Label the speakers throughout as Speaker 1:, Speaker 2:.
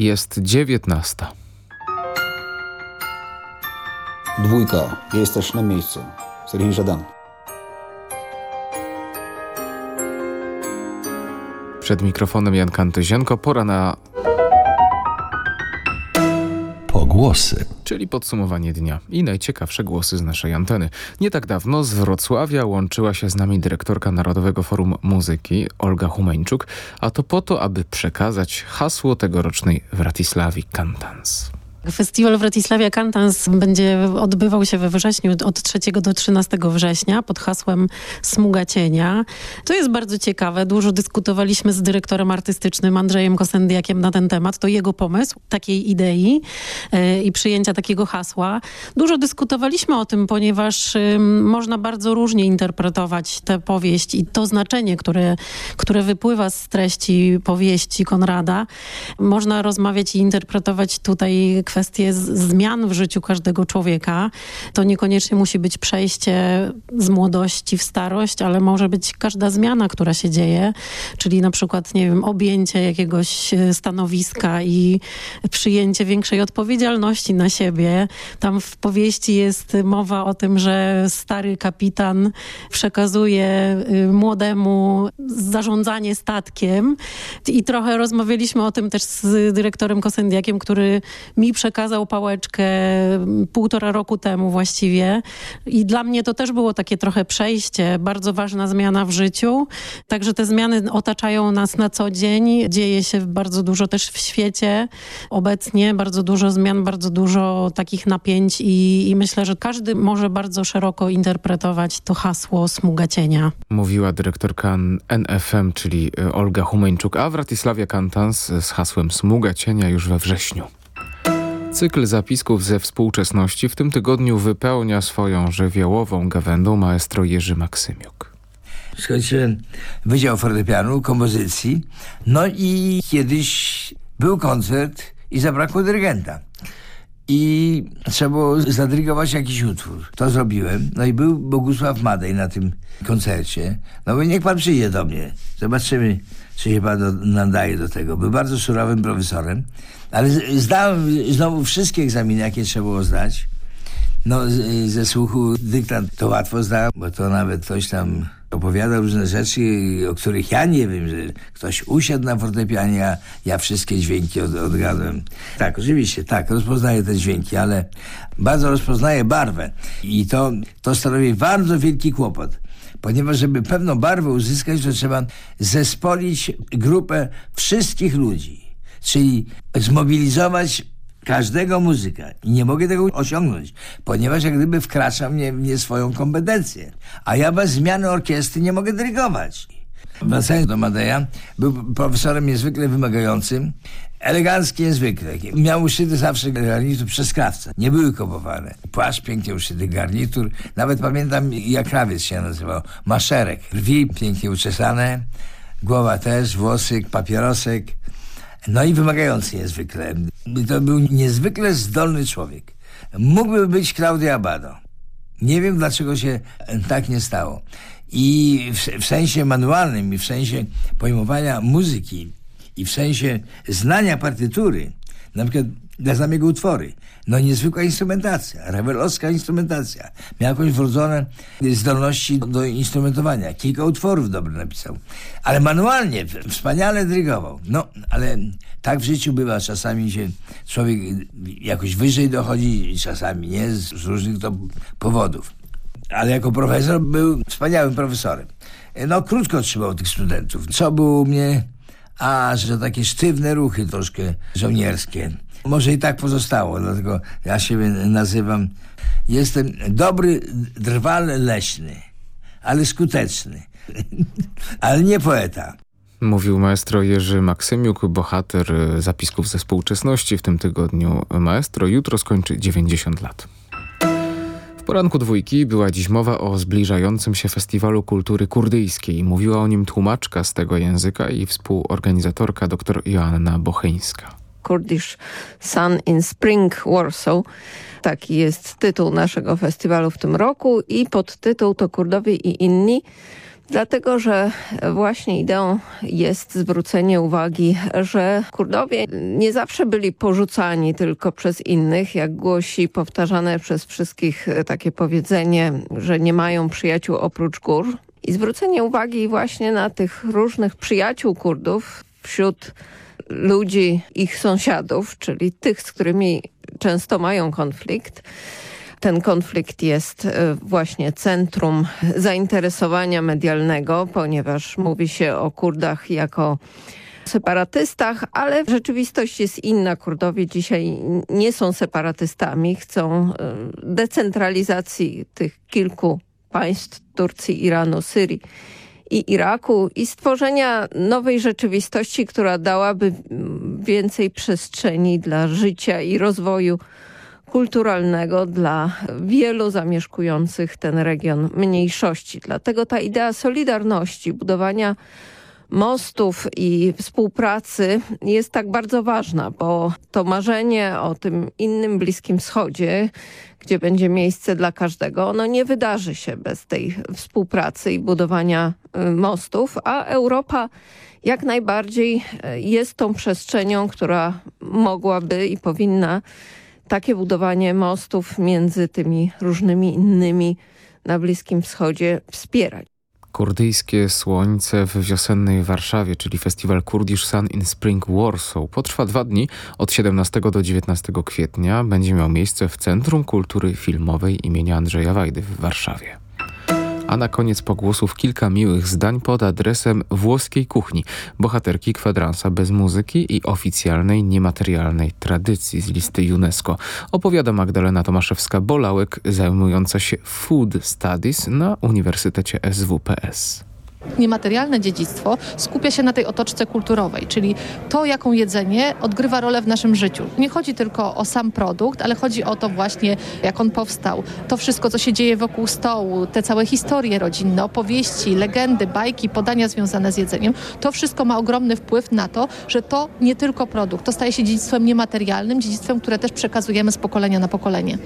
Speaker 1: Jest dziewiętnasta.
Speaker 2: Dwójka. Jest też na miejscu. Serhii Żadan.
Speaker 1: Przed mikrofonem Jan Kantyzienko. Pora na Czyli podsumowanie dnia i najciekawsze głosy z naszej anteny. Nie tak dawno z Wrocławia łączyła się z nami dyrektorka Narodowego Forum Muzyki Olga Humeńczuk, a to po to, aby przekazać hasło tegorocznej Wratisławi Cantans.
Speaker 3: Festiwal Wrocławia Cantans będzie odbywał się we wrześniu od 3 do 13 września pod hasłem Smuga Cienia. To jest bardzo ciekawe. Dużo dyskutowaliśmy z dyrektorem artystycznym Andrzejem Kosendiakiem na ten temat. To jego pomysł, takiej idei yy, i przyjęcia takiego hasła. Dużo dyskutowaliśmy o tym, ponieważ yy, można bardzo różnie interpretować tę powieść i to znaczenie, które, które wypływa z treści powieści Konrada. Można rozmawiać i interpretować tutaj kwestie zmian w życiu każdego człowieka. To niekoniecznie musi być przejście z młodości w starość, ale może być każda zmiana, która się dzieje, czyli na przykład, nie wiem, objęcie jakiegoś e, stanowiska i przyjęcie większej odpowiedzialności na siebie. Tam w powieści jest mowa o tym, że stary kapitan przekazuje y, młodemu zarządzanie statkiem i trochę rozmawialiśmy o tym też z dyrektorem Kosendiakiem, który mi przekazał pałeczkę półtora roku temu właściwie. I dla mnie to też było takie trochę przejście, bardzo ważna zmiana w życiu. Także te zmiany otaczają nas na co dzień. Dzieje się bardzo dużo też w świecie obecnie, bardzo dużo zmian, bardzo dużo takich napięć i, i myślę, że każdy może bardzo szeroko interpretować to hasło smuga cienia.
Speaker 1: Mówiła dyrektorka NFM, czyli y, Olga Humeńczuk, a Wratisławia Cantans z hasłem Smuga Cienia już we wrześniu. Cykl zapisków ze współczesności w tym tygodniu wypełnia swoją żywiołową gawędą maestro Jerzy Maksymiuk.
Speaker 4: Skończyłem Wydział Fortepianu, kompozycji, no i kiedyś był koncert i zabrakło dyrygenta. I trzeba było zadyrygować jakiś utwór. To zrobiłem. No i był Bogusław Madej na tym koncercie. No bo niech pan przyjdzie do mnie. Zobaczymy, czy się pan nadaje do tego. Był bardzo surowym profesorem. Ale zdałem znowu wszystkie egzaminy, jakie trzeba było zdać. No, ze słuchu dyktant to łatwo zdałem, bo to nawet ktoś tam opowiadał różne rzeczy, o których ja nie wiem, że ktoś usiadł na fortepianie, a ja wszystkie dźwięki od, odgadłem. Tak, oczywiście, tak, rozpoznaję te dźwięki, ale bardzo rozpoznaję barwę. I to, to stanowi bardzo wielki kłopot. Ponieważ, żeby pewną barwę uzyskać, to trzeba zespolić grupę wszystkich ludzi. Czyli zmobilizować każdego muzyka. I nie mogę tego osiągnąć, ponieważ jak gdyby wkracza mnie w nie swoją kompetencję. A ja bez zmiany orkiestry nie mogę dyrygować. Wracając do Madeja, był profesorem niezwykle wymagającym, elegancki niezwykle. Miał uszyty zawsze garnitur przez krawca. Nie były kopowane. Płaszcz pięknie uszyty, garnitur. Nawet pamiętam, jak krawiec się nazywał. Maszerek. Rwi pięknie uczesane, głowa też, włosy, papierosek. No i wymagający niezwykle. To był niezwykle zdolny człowiek. Mógłby być Claudio Abado. Nie wiem, dlaczego się tak nie stało. I w, w sensie manualnym, i w sensie pojmowania muzyki, i w sensie znania partytury, na przykład dla znam jego utwory. No niezwykła instrumentacja, rewelowska instrumentacja. Miał jakąś wrodzone zdolności do instrumentowania. Kilka utworów dobre napisał. Ale manualnie, wspaniale dyrygował. No, ale tak w życiu bywa. Czasami się człowiek jakoś wyżej dochodzi, czasami nie, z różnych to powodów. Ale jako profesor był wspaniałym profesorem. No, krótko trzymał tych studentów. Co było u mnie... A, że takie sztywne ruchy troszkę żołnierskie. Może i tak pozostało, dlatego ja siebie nazywam. Jestem dobry drwal leśny, ale skuteczny. ale nie poeta.
Speaker 1: Mówił maestro Jerzy Maksymiuk, bohater zapisków ze współczesności. W tym tygodniu maestro jutro skończy 90 lat. W poranku dwójki była dziś mowa o zbliżającym się Festiwalu Kultury Kurdyjskiej. Mówiła o nim tłumaczka z tego języka i współorganizatorka dr Joanna Bocheńska.
Speaker 5: Kurdish Sun in Spring Warsaw. Taki jest tytuł naszego festiwalu w tym roku i podtytuł to Kurdowie i inni Dlatego, że właśnie ideą jest zwrócenie uwagi, że Kurdowie nie zawsze byli porzucani tylko przez innych, jak głosi powtarzane przez wszystkich takie powiedzenie, że nie mają przyjaciół oprócz gór. I zwrócenie uwagi właśnie na tych różnych przyjaciół Kurdów wśród ludzi, ich sąsiadów, czyli tych, z którymi często mają konflikt, ten konflikt jest e, właśnie centrum zainteresowania medialnego, ponieważ mówi się o Kurdach jako separatystach, ale rzeczywistość jest inna. Kurdowie dzisiaj nie są separatystami, chcą e, decentralizacji tych kilku państw Turcji, Iranu, Syrii i Iraku i stworzenia nowej rzeczywistości, która dałaby więcej przestrzeni dla życia i rozwoju kulturalnego dla wielu zamieszkujących ten region mniejszości. Dlatego ta idea solidarności, budowania mostów i współpracy jest tak bardzo ważna, bo to marzenie o tym innym Bliskim Wschodzie, gdzie będzie miejsce dla każdego, ono nie wydarzy się bez tej współpracy i budowania y, mostów, a Europa jak najbardziej y, jest tą przestrzenią, która mogłaby i powinna takie budowanie mostów między tymi różnymi innymi na Bliskim Wschodzie wspierać.
Speaker 1: Kurdyjskie Słońce w wiosennej Warszawie, czyli festiwal Kurdish Sun in Spring Warsaw. Potrwa dwa dni, od 17 do 19 kwietnia. Będzie miał miejsce w Centrum Kultury Filmowej imienia Andrzeja Wajdy w Warszawie. A na koniec pogłosów kilka miłych zdań pod adresem włoskiej kuchni, bohaterki kwadransa bez muzyki i oficjalnej niematerialnej tradycji z listy UNESCO. Opowiada Magdalena Tomaszewska-Bolałek, zajmująca się Food Studies na Uniwersytecie SWPS
Speaker 6: niematerialne dziedzictwo skupia się na tej otoczce kulturowej, czyli to, jaką jedzenie odgrywa rolę w naszym życiu. Nie chodzi tylko o sam produkt, ale chodzi o to właśnie, jak on powstał. To wszystko, co się dzieje wokół stołu, te całe historie rodzinne, opowieści, legendy, bajki, podania związane z jedzeniem, to wszystko ma ogromny wpływ na to, że to nie tylko produkt, to staje się dziedzictwem niematerialnym, dziedzictwem, które też przekazujemy z pokolenia na pokolenie.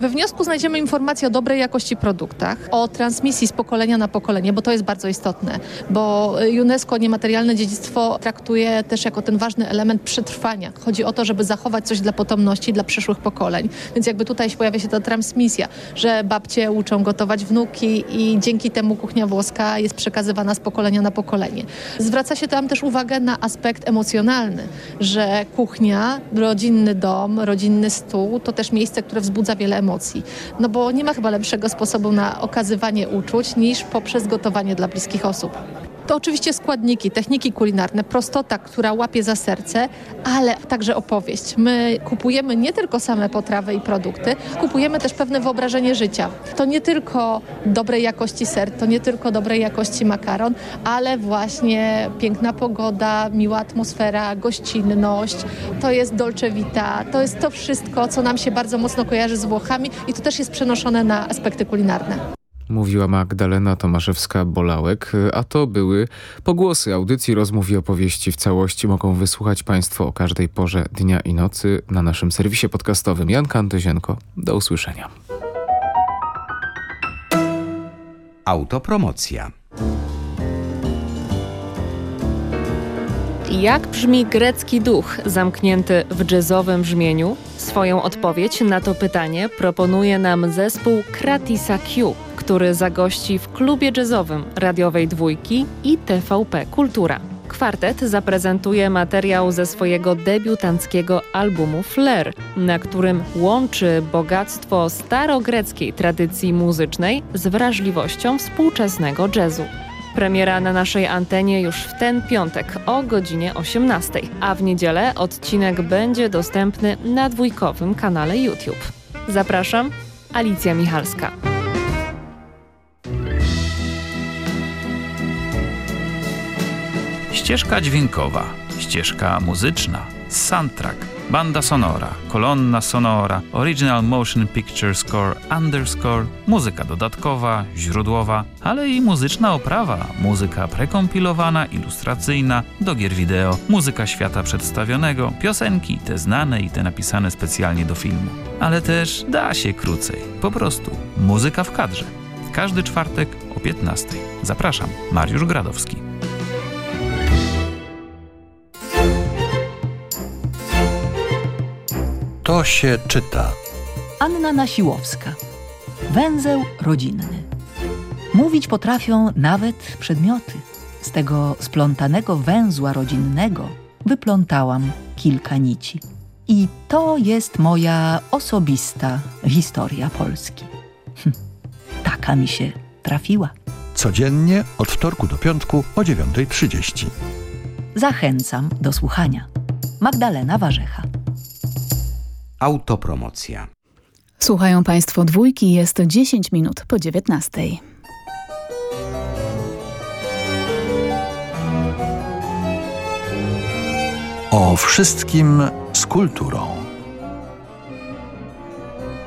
Speaker 6: We wniosku znajdziemy informacje o dobrej jakości produktach, o transmisji z pokolenia na pokolenie, bo to jest bardzo istotne, bo UNESCO niematerialne dziedzictwo traktuje też jako ten ważny element przetrwania. Chodzi o to, żeby zachować coś dla potomności, dla przyszłych pokoleń. Więc jakby tutaj pojawia się ta transmisja, że babcie uczą gotować wnuki i dzięki temu kuchnia włoska jest przekazywana z pokolenia na pokolenie. Zwraca się tam też uwagę na aspekt emocjonalny, że kuchnia, rodzinny dom, rodzinny stół to też miejsce, które wzbudza wiele emocji. No bo nie ma chyba lepszego sposobu na okazywanie uczuć niż poprzez gotowanie dla bliskich osób. To oczywiście składniki, techniki kulinarne, prostota, która łapie za serce, ale także opowieść. My kupujemy nie tylko same potrawy i produkty, kupujemy też pewne wyobrażenie życia. To nie tylko dobrej jakości ser, to nie tylko dobrej jakości makaron, ale właśnie piękna pogoda, miła atmosfera, gościnność, to jest dolce vita, to jest to wszystko, co nam się bardzo mocno kojarzy z Włochami i to też jest przenoszone na aspekty kulinarne
Speaker 1: mówiła Magdalena Tomaszewska-Bolałek, a to były pogłosy audycji rozmów i opowieści w całości. Mogą wysłuchać Państwo o każdej porze dnia i nocy na naszym serwisie podcastowym. Jan Kantyzienko, do usłyszenia.
Speaker 7: Autopromocja.
Speaker 8: Jak brzmi grecki duch zamknięty w jazzowym brzmieniu? Swoją odpowiedź na to pytanie proponuje nam zespół Kratisa Q, który zagości w klubie jazzowym radiowej dwójki i TVP Kultura. Kwartet zaprezentuje materiał ze swojego debiutanckiego albumu Flair, na którym łączy bogactwo starogreckiej tradycji muzycznej z wrażliwością współczesnego jazzu. Premiera na naszej antenie już w ten piątek o godzinie 18, a w niedzielę odcinek będzie dostępny na dwójkowym kanale YouTube. Zapraszam, Alicja Michalska.
Speaker 9: Ścieżka dźwiękowa, ścieżka muzyczna, soundtrack banda sonora, kolonna sonora, original motion picture score, underscore, muzyka dodatkowa, źródłowa, ale i muzyczna oprawa, muzyka prekompilowana, ilustracyjna, do gier wideo, muzyka świata przedstawionego, piosenki, te znane i te napisane specjalnie do filmu. Ale też da się krócej, po prostu muzyka w kadrze. Każdy czwartek o 15. Zapraszam, Mariusz Gradowski.
Speaker 7: To się czyta.
Speaker 10: Anna Nasiłowska. Węzeł rodzinny. Mówić potrafią nawet przedmioty. Z tego splątanego węzła rodzinnego wyplątałam kilka nici. I to jest moja osobista historia Polski. Hm, taka mi się trafiła.
Speaker 7: Codziennie od wtorku do piątku o 9.30.
Speaker 10: Zachęcam do słuchania. Magdalena Warzecha.
Speaker 11: Autopromocja.
Speaker 12: Słuchają Państwo dwójki, jest 10 minut po 19.
Speaker 7: O wszystkim z kulturą.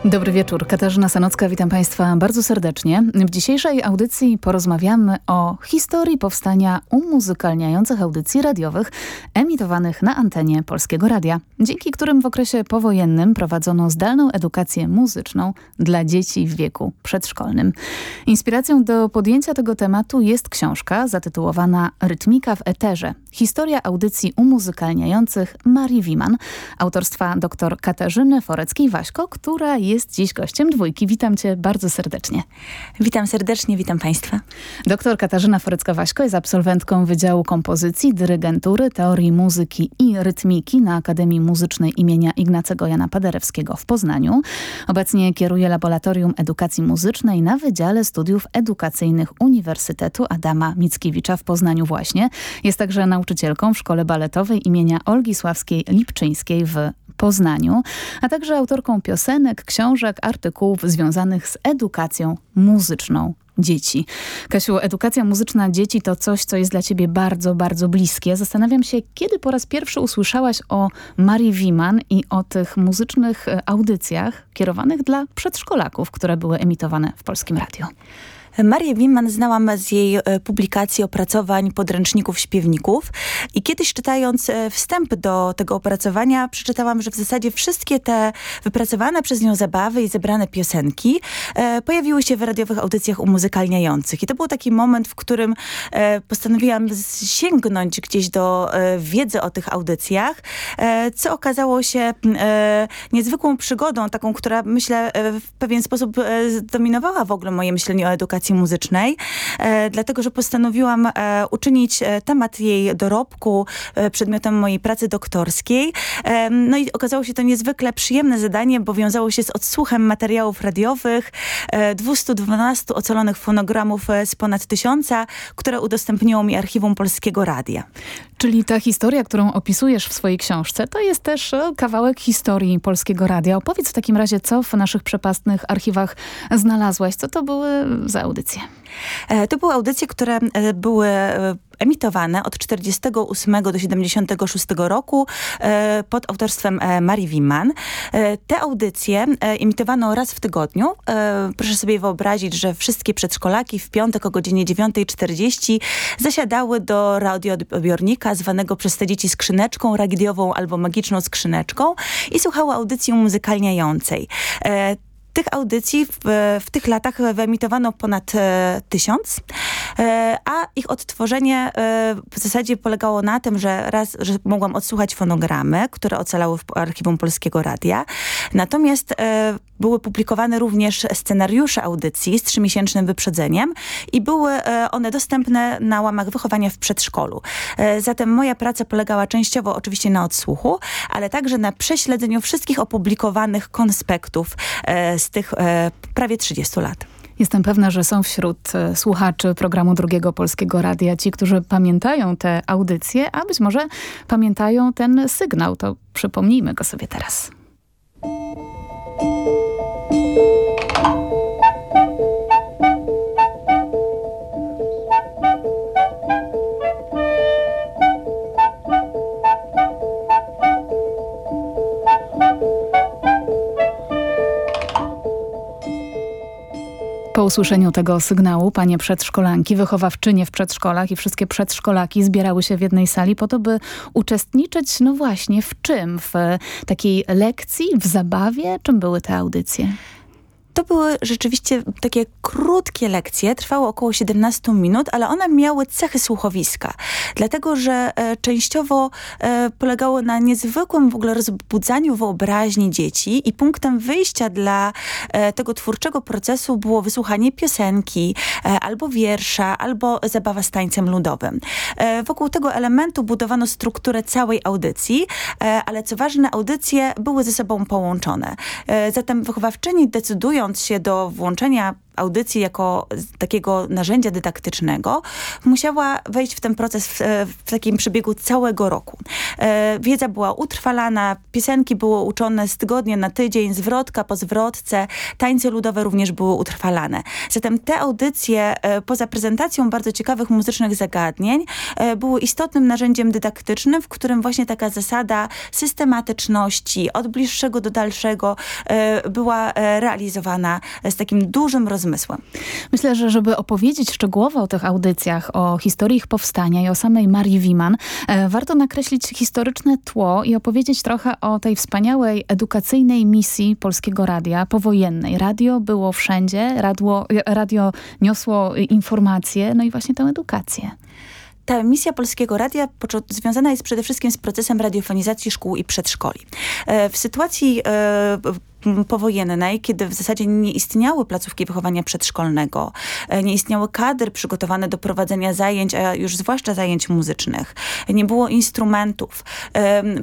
Speaker 12: Dobry wieczór, Katarzyna Sanocka, witam Państwa bardzo serdecznie. W dzisiejszej audycji porozmawiamy o historii powstania umuzykalniających audycji radiowych emitowanych na antenie Polskiego Radia, dzięki którym w okresie powojennym prowadzono zdalną edukację muzyczną dla dzieci w wieku przedszkolnym. Inspiracją do podjęcia tego tematu jest książka zatytułowana Rytmika w eterze. Historia audycji umuzykalniających Marii Wiman, autorstwa dr Katarzyny Foreckiej-Waśko, która jest jest dziś gościem dwójki. Witam cię bardzo serdecznie.
Speaker 13: Witam serdecznie, witam państwa.
Speaker 12: Doktor Katarzyna Forecka-Waśko jest absolwentką Wydziału Kompozycji, Dyrygentury, Teorii Muzyki i Rytmiki na Akademii Muzycznej imienia Ignacego Jana Paderewskiego w Poznaniu. Obecnie kieruje Laboratorium Edukacji Muzycznej na Wydziale Studiów Edukacyjnych Uniwersytetu Adama Mickiewicza w Poznaniu właśnie. Jest także nauczycielką w Szkole Baletowej imienia Olgi Sławskiej-Lipczyńskiej w Poznaniu, a także autorką piosenek, książek, artykułów związanych z edukacją muzyczną dzieci. Kasiu, edukacja muzyczna dzieci to coś, co jest dla ciebie bardzo, bardzo bliskie. Zastanawiam się, kiedy po raz pierwszy usłyszałaś o Marii Wiman i o tych muzycznych e, audycjach kierowanych dla przedszkolaków, które były emitowane w Polskim Radiu.
Speaker 13: Marię Wimman znałam z jej e, publikacji opracowań podręczników śpiewników i kiedyś czytając e, wstęp do tego opracowania przeczytałam, że w zasadzie wszystkie te wypracowane przez nią zabawy i zebrane piosenki e, pojawiły się w radiowych audycjach umuzykalniających. I to był taki moment, w którym postanowiłam sięgnąć gdzieś do wiedzy o tych audycjach, co okazało się niezwykłą przygodą, taką, która myślę w pewien sposób zdominowała w ogóle moje myślenie o edukacji edukacji muzycznej, e, dlatego że postanowiłam e, uczynić e, temat jej dorobku przedmiotem mojej pracy doktorskiej. No i okazało się to niezwykle przyjemne zadanie, bo wiązało się z odsłuchem materiałów radiowych, 212 ocalonych fonogramów z ponad tysiąca, które udostępniło mi archiwum Polskiego Radia.
Speaker 12: Czyli ta historia, którą opisujesz w swojej książce, to jest też kawałek historii Polskiego Radia. Opowiedz w takim razie, co w naszych przepastnych archiwach znalazłaś, co to były za audycje?
Speaker 13: E, to były audycje, które e, były e, emitowane od 48 do 76 roku pod autorstwem Marii Wiman. Te audycje emitowano raz w tygodniu. Proszę sobie wyobrazić, że wszystkie przedszkolaki w piątek o godzinie 9.40 zasiadały do radioodbiornika zwanego przez te dzieci skrzyneczką radiową albo magiczną skrzyneczką i słuchały audycji muzykalniającej. Tych audycji w, w tych latach wyemitowano ponad e, tysiąc, e, a ich odtworzenie e, w zasadzie polegało na tym, że raz, że mogłam odsłuchać fonogramy, które ocalały w archiwum Polskiego Radia, natomiast były publikowane również scenariusze audycji z trzymiesięcznym wyprzedzeniem i były e, one dostępne na łamach wychowania w przedszkolu. E, zatem moja praca polegała częściowo oczywiście na odsłuchu, ale także na prześledzeniu wszystkich opublikowanych konspektów e, z tych prawie 30 lat.
Speaker 12: Jestem pewna, że są wśród słuchaczy programu Drugiego Polskiego Radia ci, którzy pamiętają te audycje, a być może pamiętają ten sygnał. To przypomnijmy go sobie teraz. Thank you. Po usłyszeniu tego sygnału panie przedszkolanki, wychowawczynie w przedszkolach i wszystkie przedszkolaki zbierały się w jednej sali po to, by uczestniczyć, no właśnie, w czym? W takiej lekcji, w zabawie? Czym były te audycje?
Speaker 13: To były rzeczywiście takie krótkie lekcje, trwały około 17 minut, ale one miały cechy słuchowiska, dlatego że e, częściowo e, polegały na niezwykłym w ogóle rozbudzaniu wyobraźni dzieci i punktem wyjścia dla e, tego twórczego procesu było wysłuchanie piosenki, e, albo wiersza, albo zabawa z tańcem ludowym. E, wokół tego elementu budowano strukturę całej audycji, e, ale co ważne, audycje były ze sobą połączone. Zatem wychowawczyni decydują się do włączenia audycji jako takiego narzędzia dydaktycznego, musiała wejść w ten proces w, w takim przebiegu całego roku. E, wiedza była utrwalana, piosenki były uczone z tygodnia na tydzień, zwrotka po zwrotce, tańce ludowe również były utrwalane. Zatem te audycje, e, poza prezentacją bardzo ciekawych muzycznych zagadnień, e, były istotnym narzędziem dydaktycznym, w którym właśnie taka zasada systematyczności, od bliższego do dalszego e, była e, realizowana z takim dużym rozmachem rozmysłem.
Speaker 12: Myślę, że żeby opowiedzieć szczegółowo o tych audycjach, o historii ich powstania i o samej Marii Wiman, e, warto nakreślić historyczne tło i opowiedzieć trochę o tej wspaniałej edukacyjnej misji Polskiego Radia powojennej. Radio było wszędzie, radio, radio niosło informacje, no i właśnie tę edukację
Speaker 13: ta misja Polskiego Radia związana jest przede wszystkim z procesem radiofonizacji szkół i przedszkoli. E, w sytuacji e, powojennej, kiedy w zasadzie nie istniały placówki wychowania przedszkolnego, e, nie istniały kadry przygotowane do prowadzenia zajęć, a już zwłaszcza zajęć muzycznych, nie było instrumentów.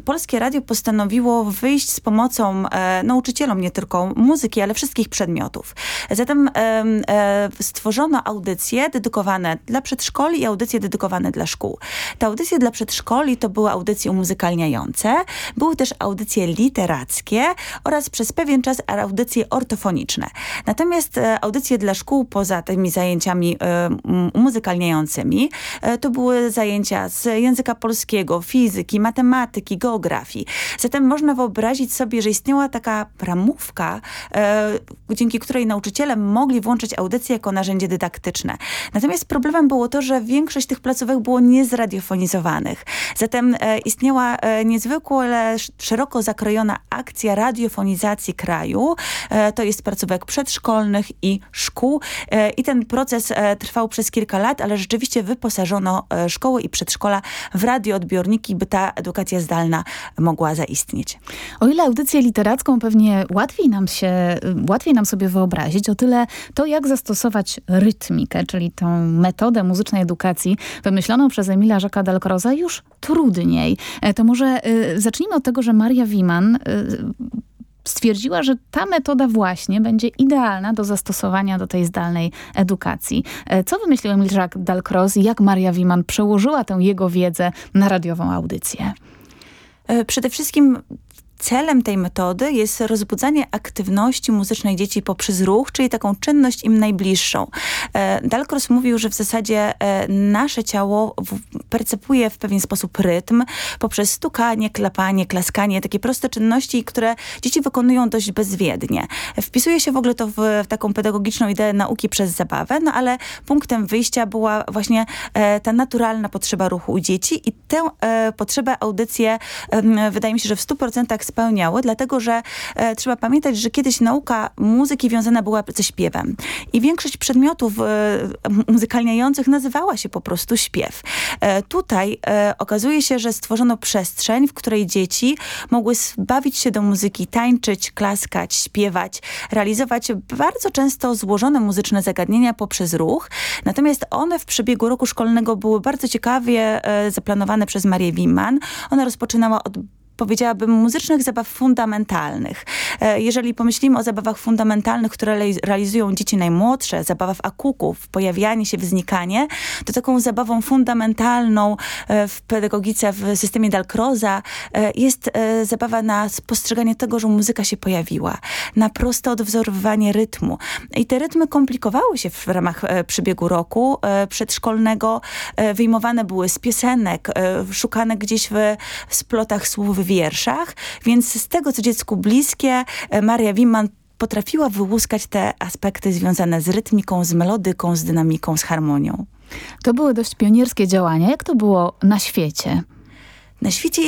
Speaker 13: Polskie Radio postanowiło wyjść z pomocą e, nauczycielom nie tylko muzyki, ale wszystkich przedmiotów. Zatem e, stworzono audycje dedykowane dla przedszkoli i audycje dedykowane dla szkół. Te audycje dla przedszkoli to były audycje umuzykalniające, były też audycje literackie oraz przez pewien pewien czas audycje ortofoniczne. Natomiast e, audycje dla szkół poza tymi zajęciami e, muzykalniającymi e, to były zajęcia z języka polskiego, fizyki, matematyki, geografii. Zatem można wyobrazić sobie, że istniała taka ramówka, dzięki której nauczyciele mogli włączyć audycje jako narzędzie dydaktyczne. Natomiast problemem było to, że większość tych placówek było niezradiofonizowanych. Zatem istniała niezwykle szeroko zakrojona akcja radiofonizacji kraju. E, to jest placówek przedszkolnych i szkół. E, I ten proces e, trwał przez kilka lat, ale rzeczywiście wyposażono szkoły i przedszkola w radioodbiorniki, by ta edukacja zdalna mogła zaistnieć.
Speaker 12: O ile audycję literacką pewnie łatwiej nam się, łatwiej nam sobie wyobrazić, o tyle to, jak zastosować rytmikę, czyli tą metodę muzycznej edukacji wymyśloną przez Emila Jacques'a Dalcroza już trudniej. To może y, zacznijmy od tego, że Maria Wiman y, stwierdziła, że ta metoda właśnie będzie idealna do zastosowania do tej zdalnej edukacji. E, co wymyślił Emil Jacques Dalcroze i jak Maria Wiman przełożyła tę jego wiedzę na radiową audycję?
Speaker 13: E, przede wszystkim Celem tej metody jest rozbudzanie aktywności muzycznej dzieci poprzez ruch, czyli taką czynność im najbliższą. E, Dalkros mówił, że w zasadzie e, nasze ciało percepuje w pewien sposób rytm poprzez stukanie, klapanie, klaskanie, takie proste czynności, które dzieci wykonują dość bezwiednie. Wpisuje się w ogóle to w, taką pedagogiczną ideę nauki przez zabawę, no ale punktem wyjścia była właśnie e, ta naturalna potrzeba ruchu u dzieci i tę potrzebę audycje wydaje mi się, że w 100% dlatego że e, trzeba pamiętać, że kiedyś nauka muzyki wiązana była ze śpiewem. I większość przedmiotów e, muzykalniających nazywała się po prostu śpiew. E, tutaj e, okazuje się, że stworzono przestrzeń, w której dzieci mogły bawić się do muzyki, tańczyć, klaskać, śpiewać, realizować bardzo często złożone muzyczne zagadnienia poprzez ruch. Natomiast one w przebiegu roku szkolnego były bardzo ciekawie e, zaplanowane przez Marię Wiman. Ona rozpoczynała od powiedziałabym, muzycznych zabaw fundamentalnych. E, jeżeli pomyślimy o zabawach fundamentalnych, które realizują dzieci najmłodsze, zabawa w akuków, pojawianie się, wznikanie, to taką zabawą fundamentalną e, w pedagogice, w systemie Dalcroza e, jest zabawa na spostrzeganie tego, że muzyka się pojawiła, na proste odwzorowywanie rytmu. I te rytmy komplikowały się w ramach przebiegu roku przedszkolnego, wyjmowane były z piosenek, szukane gdzieś w splotach słów wierszach, więc z tego, co dziecku bliskie, e, Maria Wimman potrafiła wyłuskać te aspekty związane z rytmiką, z melodyką, z dynamiką, z harmonią.
Speaker 12: To były dość pionierskie działania. Jak to było na świecie?
Speaker 13: Na świecie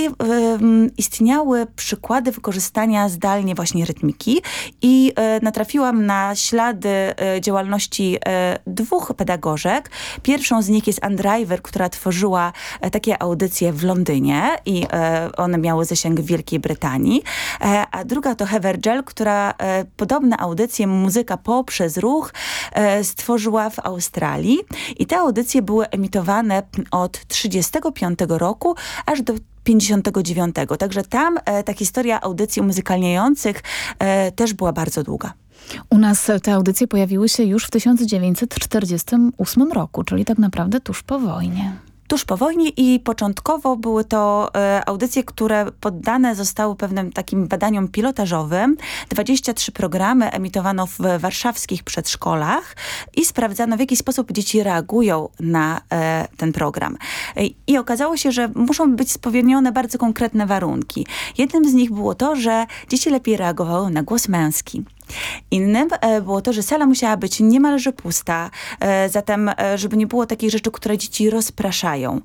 Speaker 13: istniały przykłady wykorzystania zdalnie właśnie rytmiki i e, natrafiłam na ślady e, działalności e, dwóch pedagogzek. Pierwszą z nich jest Andriver, która tworzyła takie audycje w Londynie i one miały zasięg w Wielkiej Brytanii, a druga to Hevergel, która podobne audycje Muzyka poprzez ruch stworzyła w Australii i te audycje były emitowane od 35 roku aż do 59. Także tam e, ta historia audycji muzykalniejących e, też była bardzo długa.
Speaker 12: U nas te audycje pojawiły się już w 1948 roku, czyli tak naprawdę tuż po wojnie
Speaker 13: tuż po wojnie i początkowo były to e, audycje, które poddane zostały pewnym takim badaniom pilotażowym. 23 programy emitowano w warszawskich przedszkolach i sprawdzano w jaki sposób dzieci reagują na e, ten program. E, I okazało się, że muszą być spełnione bardzo konkretne warunki. Jednym z nich było to, że dzieci lepiej reagowały na głos męski. Innym e, było to, że sala musiała być niemalże pusta, e, zatem e, żeby nie było takich rzeczy, które dzieci rozpraszają.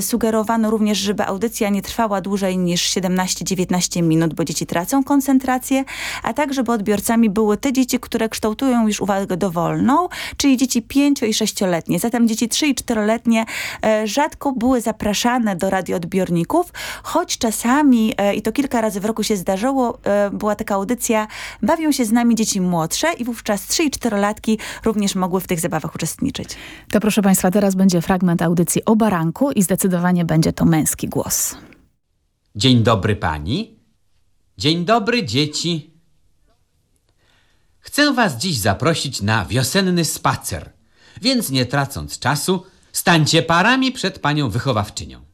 Speaker 13: Sugerowano również, żeby audycja nie trwała dłużej niż 17-19 minut, bo dzieci tracą koncentrację, a tak, żeby odbiorcami były te dzieci, które kształtują już uwagę dowolną, czyli dzieci 5 i 6-letnie. Zatem dzieci 3 i 4-letnie rzadko były zapraszane do radioodbiorników, choć czasami, i to kilka razy w roku się zdarzyło, była taka audycja Bawią się z nami nami dzieci młodsze i wówczas 3 i 4-latki również mogły w tych zabawach uczestniczyć.
Speaker 12: To proszę Państwa, teraz będzie fragment audycji o baranku i zdecydowanie będzie to męski głos.
Speaker 11: Dzień dobry pani. Dzień dobry dzieci. Chcę was dziś zaprosić na wiosenny spacer, więc nie tracąc czasu, stańcie parami przed panią wychowawczynią.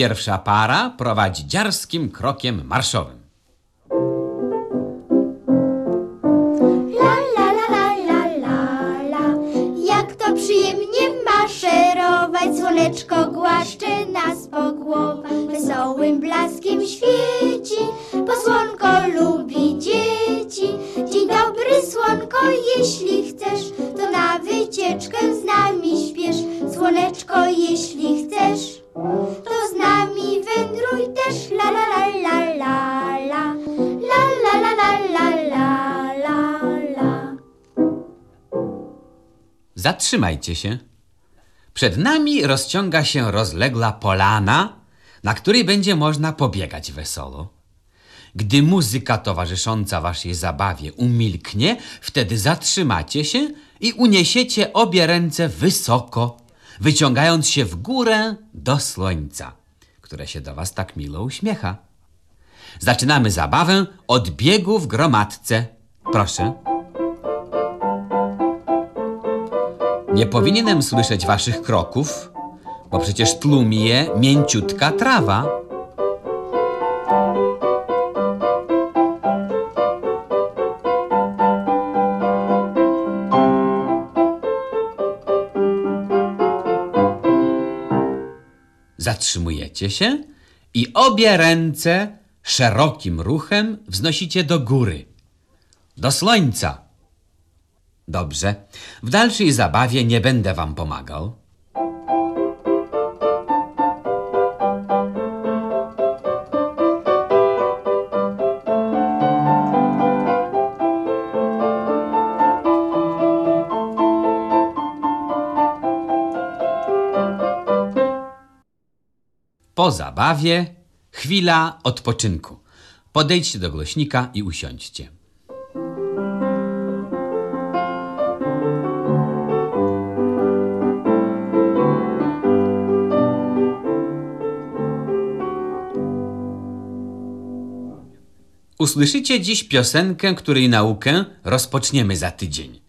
Speaker 11: Pierwsza para prowadzi dziarskim krokiem marszowym.
Speaker 14: La la la la la la Jak to przyjemnie maszerować. Słoneczko głaszcze nas po głowach. Wesołym blaskiem świeci. Bo słonko lubi dzieci. Dzień dobry słonko, jeśli chcesz To na wycieczkę z nami śpiesz. Słoneczko, jeśli
Speaker 11: Zatrzymajcie się. Przed nami rozciąga się rozległa polana, na której będzie można pobiegać wesoło. Gdy muzyka towarzysząca waszej zabawie umilknie, wtedy zatrzymacie się i uniesiecie obie ręce wysoko wyciągając się w górę do słońca, które się do was tak milo uśmiecha. Zaczynamy zabawę od biegu w gromadce. Proszę. Nie powinienem słyszeć waszych kroków, bo przecież tlumi je mięciutka trawa. Zatrzymujecie się i obie ręce szerokim ruchem wznosicie do góry, do słońca. Dobrze, w dalszej zabawie nie będę wam pomagał. Po zabawie chwila odpoczynku. Podejdźcie do głośnika i usiądźcie. Usłyszycie dziś piosenkę, której naukę rozpoczniemy za tydzień.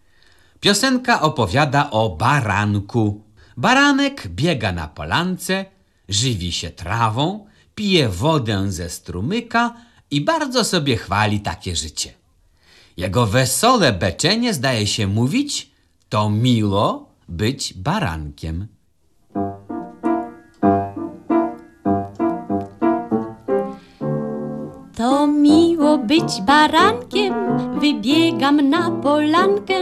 Speaker 11: Piosenka opowiada o baranku. Baranek biega na polance żywi się trawą, pije wodę ze strumyka i bardzo sobie chwali takie życie. Jego wesole beczenie zdaje się mówić, to miło być barankiem.
Speaker 15: Być barankiem, wybiegam na polankę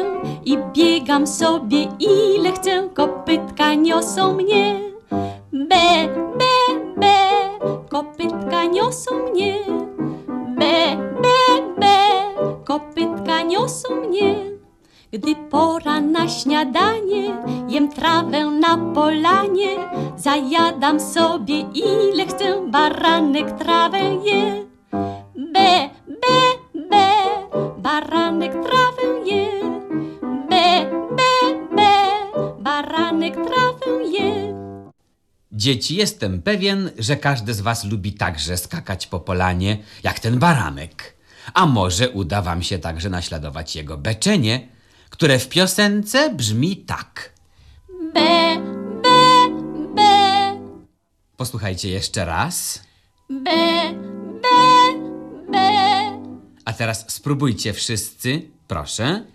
Speaker 15: i biegam sobie ile chcę, kopytka niosą mnie. Be, be, be, kopytka niosą mnie. Be, be, be, kopytka niosą mnie. Gdy pora na śniadanie, jem trawę na polanie, zajadam sobie ile chcę, baranek trawę je. Be, be, be, baranek trawę je. Be, be, be, baranek trawę je.
Speaker 11: Dzieci, jestem pewien, że każdy z was lubi także skakać po polanie, jak ten baranek. A może uda wam się także naśladować jego beczenie, które w piosence brzmi tak.
Speaker 15: Be, be, be,
Speaker 11: Posłuchajcie jeszcze raz.
Speaker 15: be,
Speaker 11: A teraz spróbujcie wszyscy, proszę.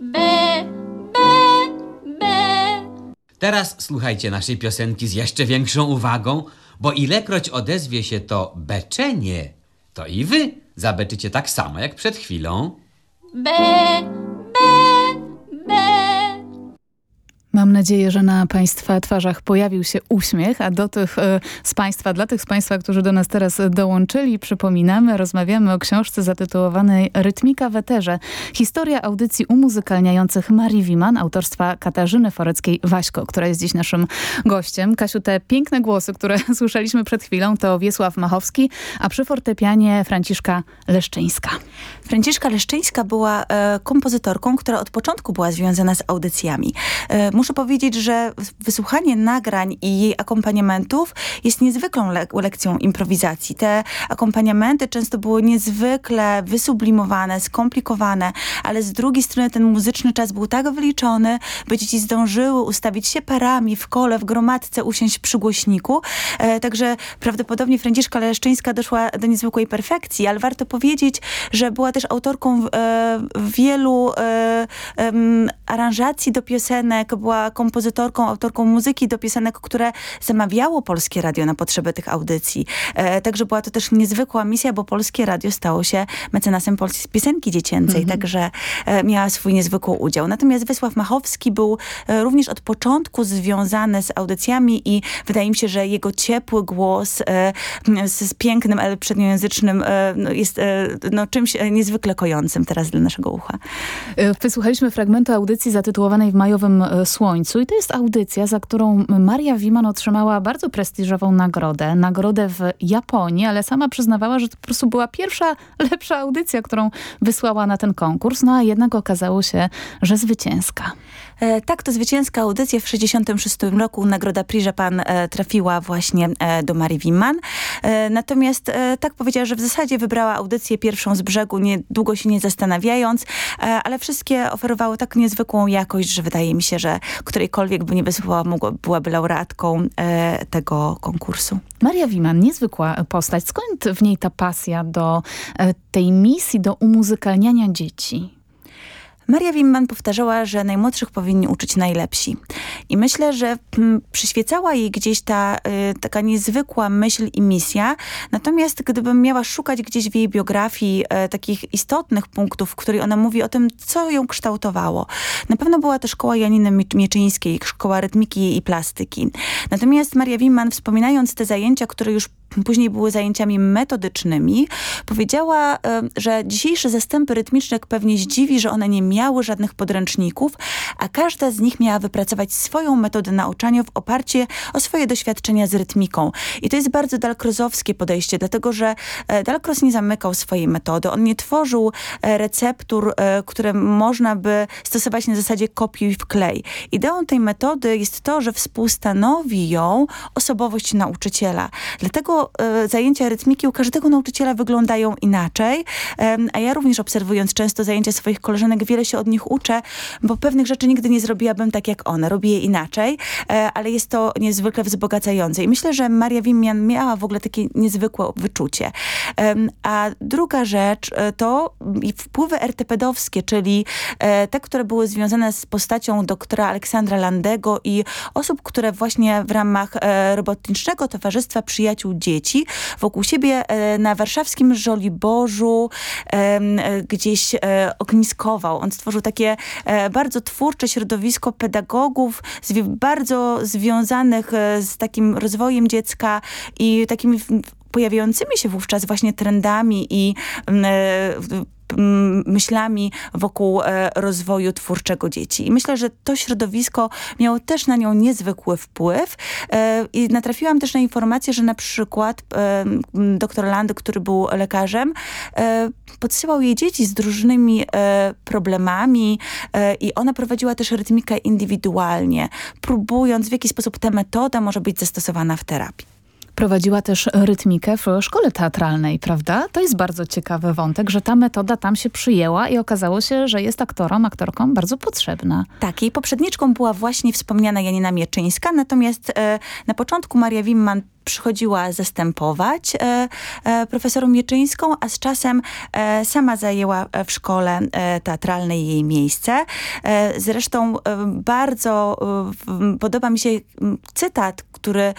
Speaker 15: be, be, be.
Speaker 11: Teraz słuchajcie naszej piosenki z jeszcze większą uwagą, bo ilekroć odezwie się to beczenie, to i wy zabeczycie tak samo jak przed chwilą.
Speaker 15: Be,
Speaker 12: Mam nadzieję, że na Państwa twarzach pojawił się uśmiech, a do tych e, z Państwa, dla tych z Państwa, którzy do nas teraz dołączyli, przypominamy, rozmawiamy o książce zatytułowanej Rytmika w eterze. Historia audycji umuzykalniających Marii Wiman, autorstwa Katarzyny Foreckiej-Waśko, która jest dziś naszym gościem. Kasiu, te piękne głosy, które słyszeliśmy przed chwilą, to Wiesław Machowski, a przy fortepianie Franciszka Leszczyńska.
Speaker 13: Franciszka Leszczyńska była e, kompozytorką, która od początku była związana z audycjami. E, muszę powiedzieć, że wysłuchanie nagrań i jej akompaniamentów jest niezwykłą le lekcją improwizacji. Te akompaniamenty często były niezwykle wysublimowane, skomplikowane, ale z drugiej strony ten muzyczny czas był tak wyliczony, by dzieci zdążyły ustawić się parami w kole, w gromadce, usiąść przy głośniku. E, także prawdopodobnie Franciszka Leszczyńska doszła do niezwykłej perfekcji, ale warto powiedzieć, że była też autorką e, wielu e, aranżacji do piosenek, była kompozytorką, autorką muzyki do piosenek, które zamawiało Polskie Radio na potrzeby tych audycji. E, także była to też niezwykła misja, bo Polskie Radio stało się mecenasem polskiej piosenki dziecięcej,
Speaker 12: Mhm.
Speaker 13: także e, miała swój niezwykły udział. Natomiast Wysław Machowski był e, również od początku związany z audycjami i wydaje mi się, że jego ciepły głos e, z, z pięknym, ale przedniojęzycznym e, no, jest e, no, czymś niezwykle kojącym teraz dla naszego ucha.
Speaker 12: Wysłuchaliśmy fragmentu audycji zatytułowanej W majowym e, słońcu i to jest audycja, za którą Maria Wiman otrzymała bardzo prestiżową nagrodę. Nagrodę w Japonii, ale sama przyznawała, że to po prostu była pierwsza, lepsza audycja, którą wysłała na ten konkurs, no a jednak okazało się, że zwycięska.
Speaker 13: E, tak, to zwycięska audycja w 1966 roku. Nagroda Prix Japan e, trafiła właśnie e, do Marii Wimman. Natomiast tak powiedziała, że w zasadzie wybrała audycję pierwszą z brzegu, nie, długo się nie zastanawiając, ale wszystkie oferowały tak niezwykłą jakość, że wydaje mi się, że którejkolwiek by nie wysłała, mogła, byłaby laureatką tego konkursu.
Speaker 12: Maria Wiman, niezwykła postać. Skąd w niej ta pasja do tej misji, do umuzykalniania dzieci?
Speaker 13: Maria Wimman powtarzała, że najmłodszych powinni uczyć najlepsi. I myślę, że mm, przyświecała jej gdzieś ta y, taka niezwykła myśl i misja. Natomiast gdybym miała szukać gdzieś w jej biografii e, takich istotnych punktów, w której ona mówi o tym, co ją kształtowało. Na pewno była to szkoła Janiny Mie- Mieczyńskiej, szkoła rytmiki i plastyki. Natomiast Maria Wimman, wspominając te zajęcia, które już później były zajęciami metodycznymi, powiedziała, e, że dzisiejsze zastępy rytmiczne pewnie zdziwi, że one nie miały żadnych podręczników, a każda z nich miała wypracować swoją metodę nauczania w oparciu o swoje doświadczenia z rytmiką. I to jest bardzo dalkrozowskie podejście, dlatego że e, Dalkroz nie zamykał swojej metody. On nie tworzył e, receptur, e, które można by stosować na zasadzie kopiuj wklej. Ideą tej metody jest to, że współstanowi ją osobowość nauczyciela. Dlatego zajęcia rytmiki u każdego nauczyciela wyglądają inaczej, a ja również obserwując często zajęcia swoich koleżanek, wiele się od nich uczę, bo pewnych rzeczy nigdy nie zrobiłabym tak jak one. Robię je inaczej, ale jest to niezwykle wzbogacające. I myślę, że Maria Wimian miała w ogóle takie niezwykłe wyczucie. A druga rzecz to wpływy ertepedowskie, czyli te, które były związane z postacią doktora Aleksandra Landego i osób, które właśnie w ramach robotniczego towarzystwa przyjaciół dzieci wokół siebie na warszawskim Żoliborzu gdzieś ogniskował. On stworzył takie bardzo twórcze środowisko pedagogów, bardzo związanych z takim rozwojem dziecka i takimi pojawiającymi się wówczas właśnie trendami i myślami wokół e, rozwoju twórczego dzieci. I myślę, że to środowisko miało też na nią niezwykły wpływ e, i natrafiłam też na informację, że na przykład e, doktor Landy, który był lekarzem, podsyłał jej dzieci z różnymi problemami i ona prowadziła też rytmikę indywidualnie, próbując w jaki sposób ta metoda może być zastosowana w terapii.
Speaker 12: Prowadziła też rytmikę w szkole teatralnej, prawda? To jest bardzo ciekawy wątek, że ta metoda tam się przyjęła i okazało się, że jest aktorom, aktorkom bardzo potrzebna.
Speaker 13: Tak, jej poprzedniczką była właśnie wspomniana Janina Mieczyńska, natomiast e, na początku Maria Wimman przychodziła zastępować e, e, profesorą Mieczyńską, a z czasem e, sama zajęła w szkole e, teatralnej jej miejsce. E, zresztą e, bardzo podoba mi się cytat, który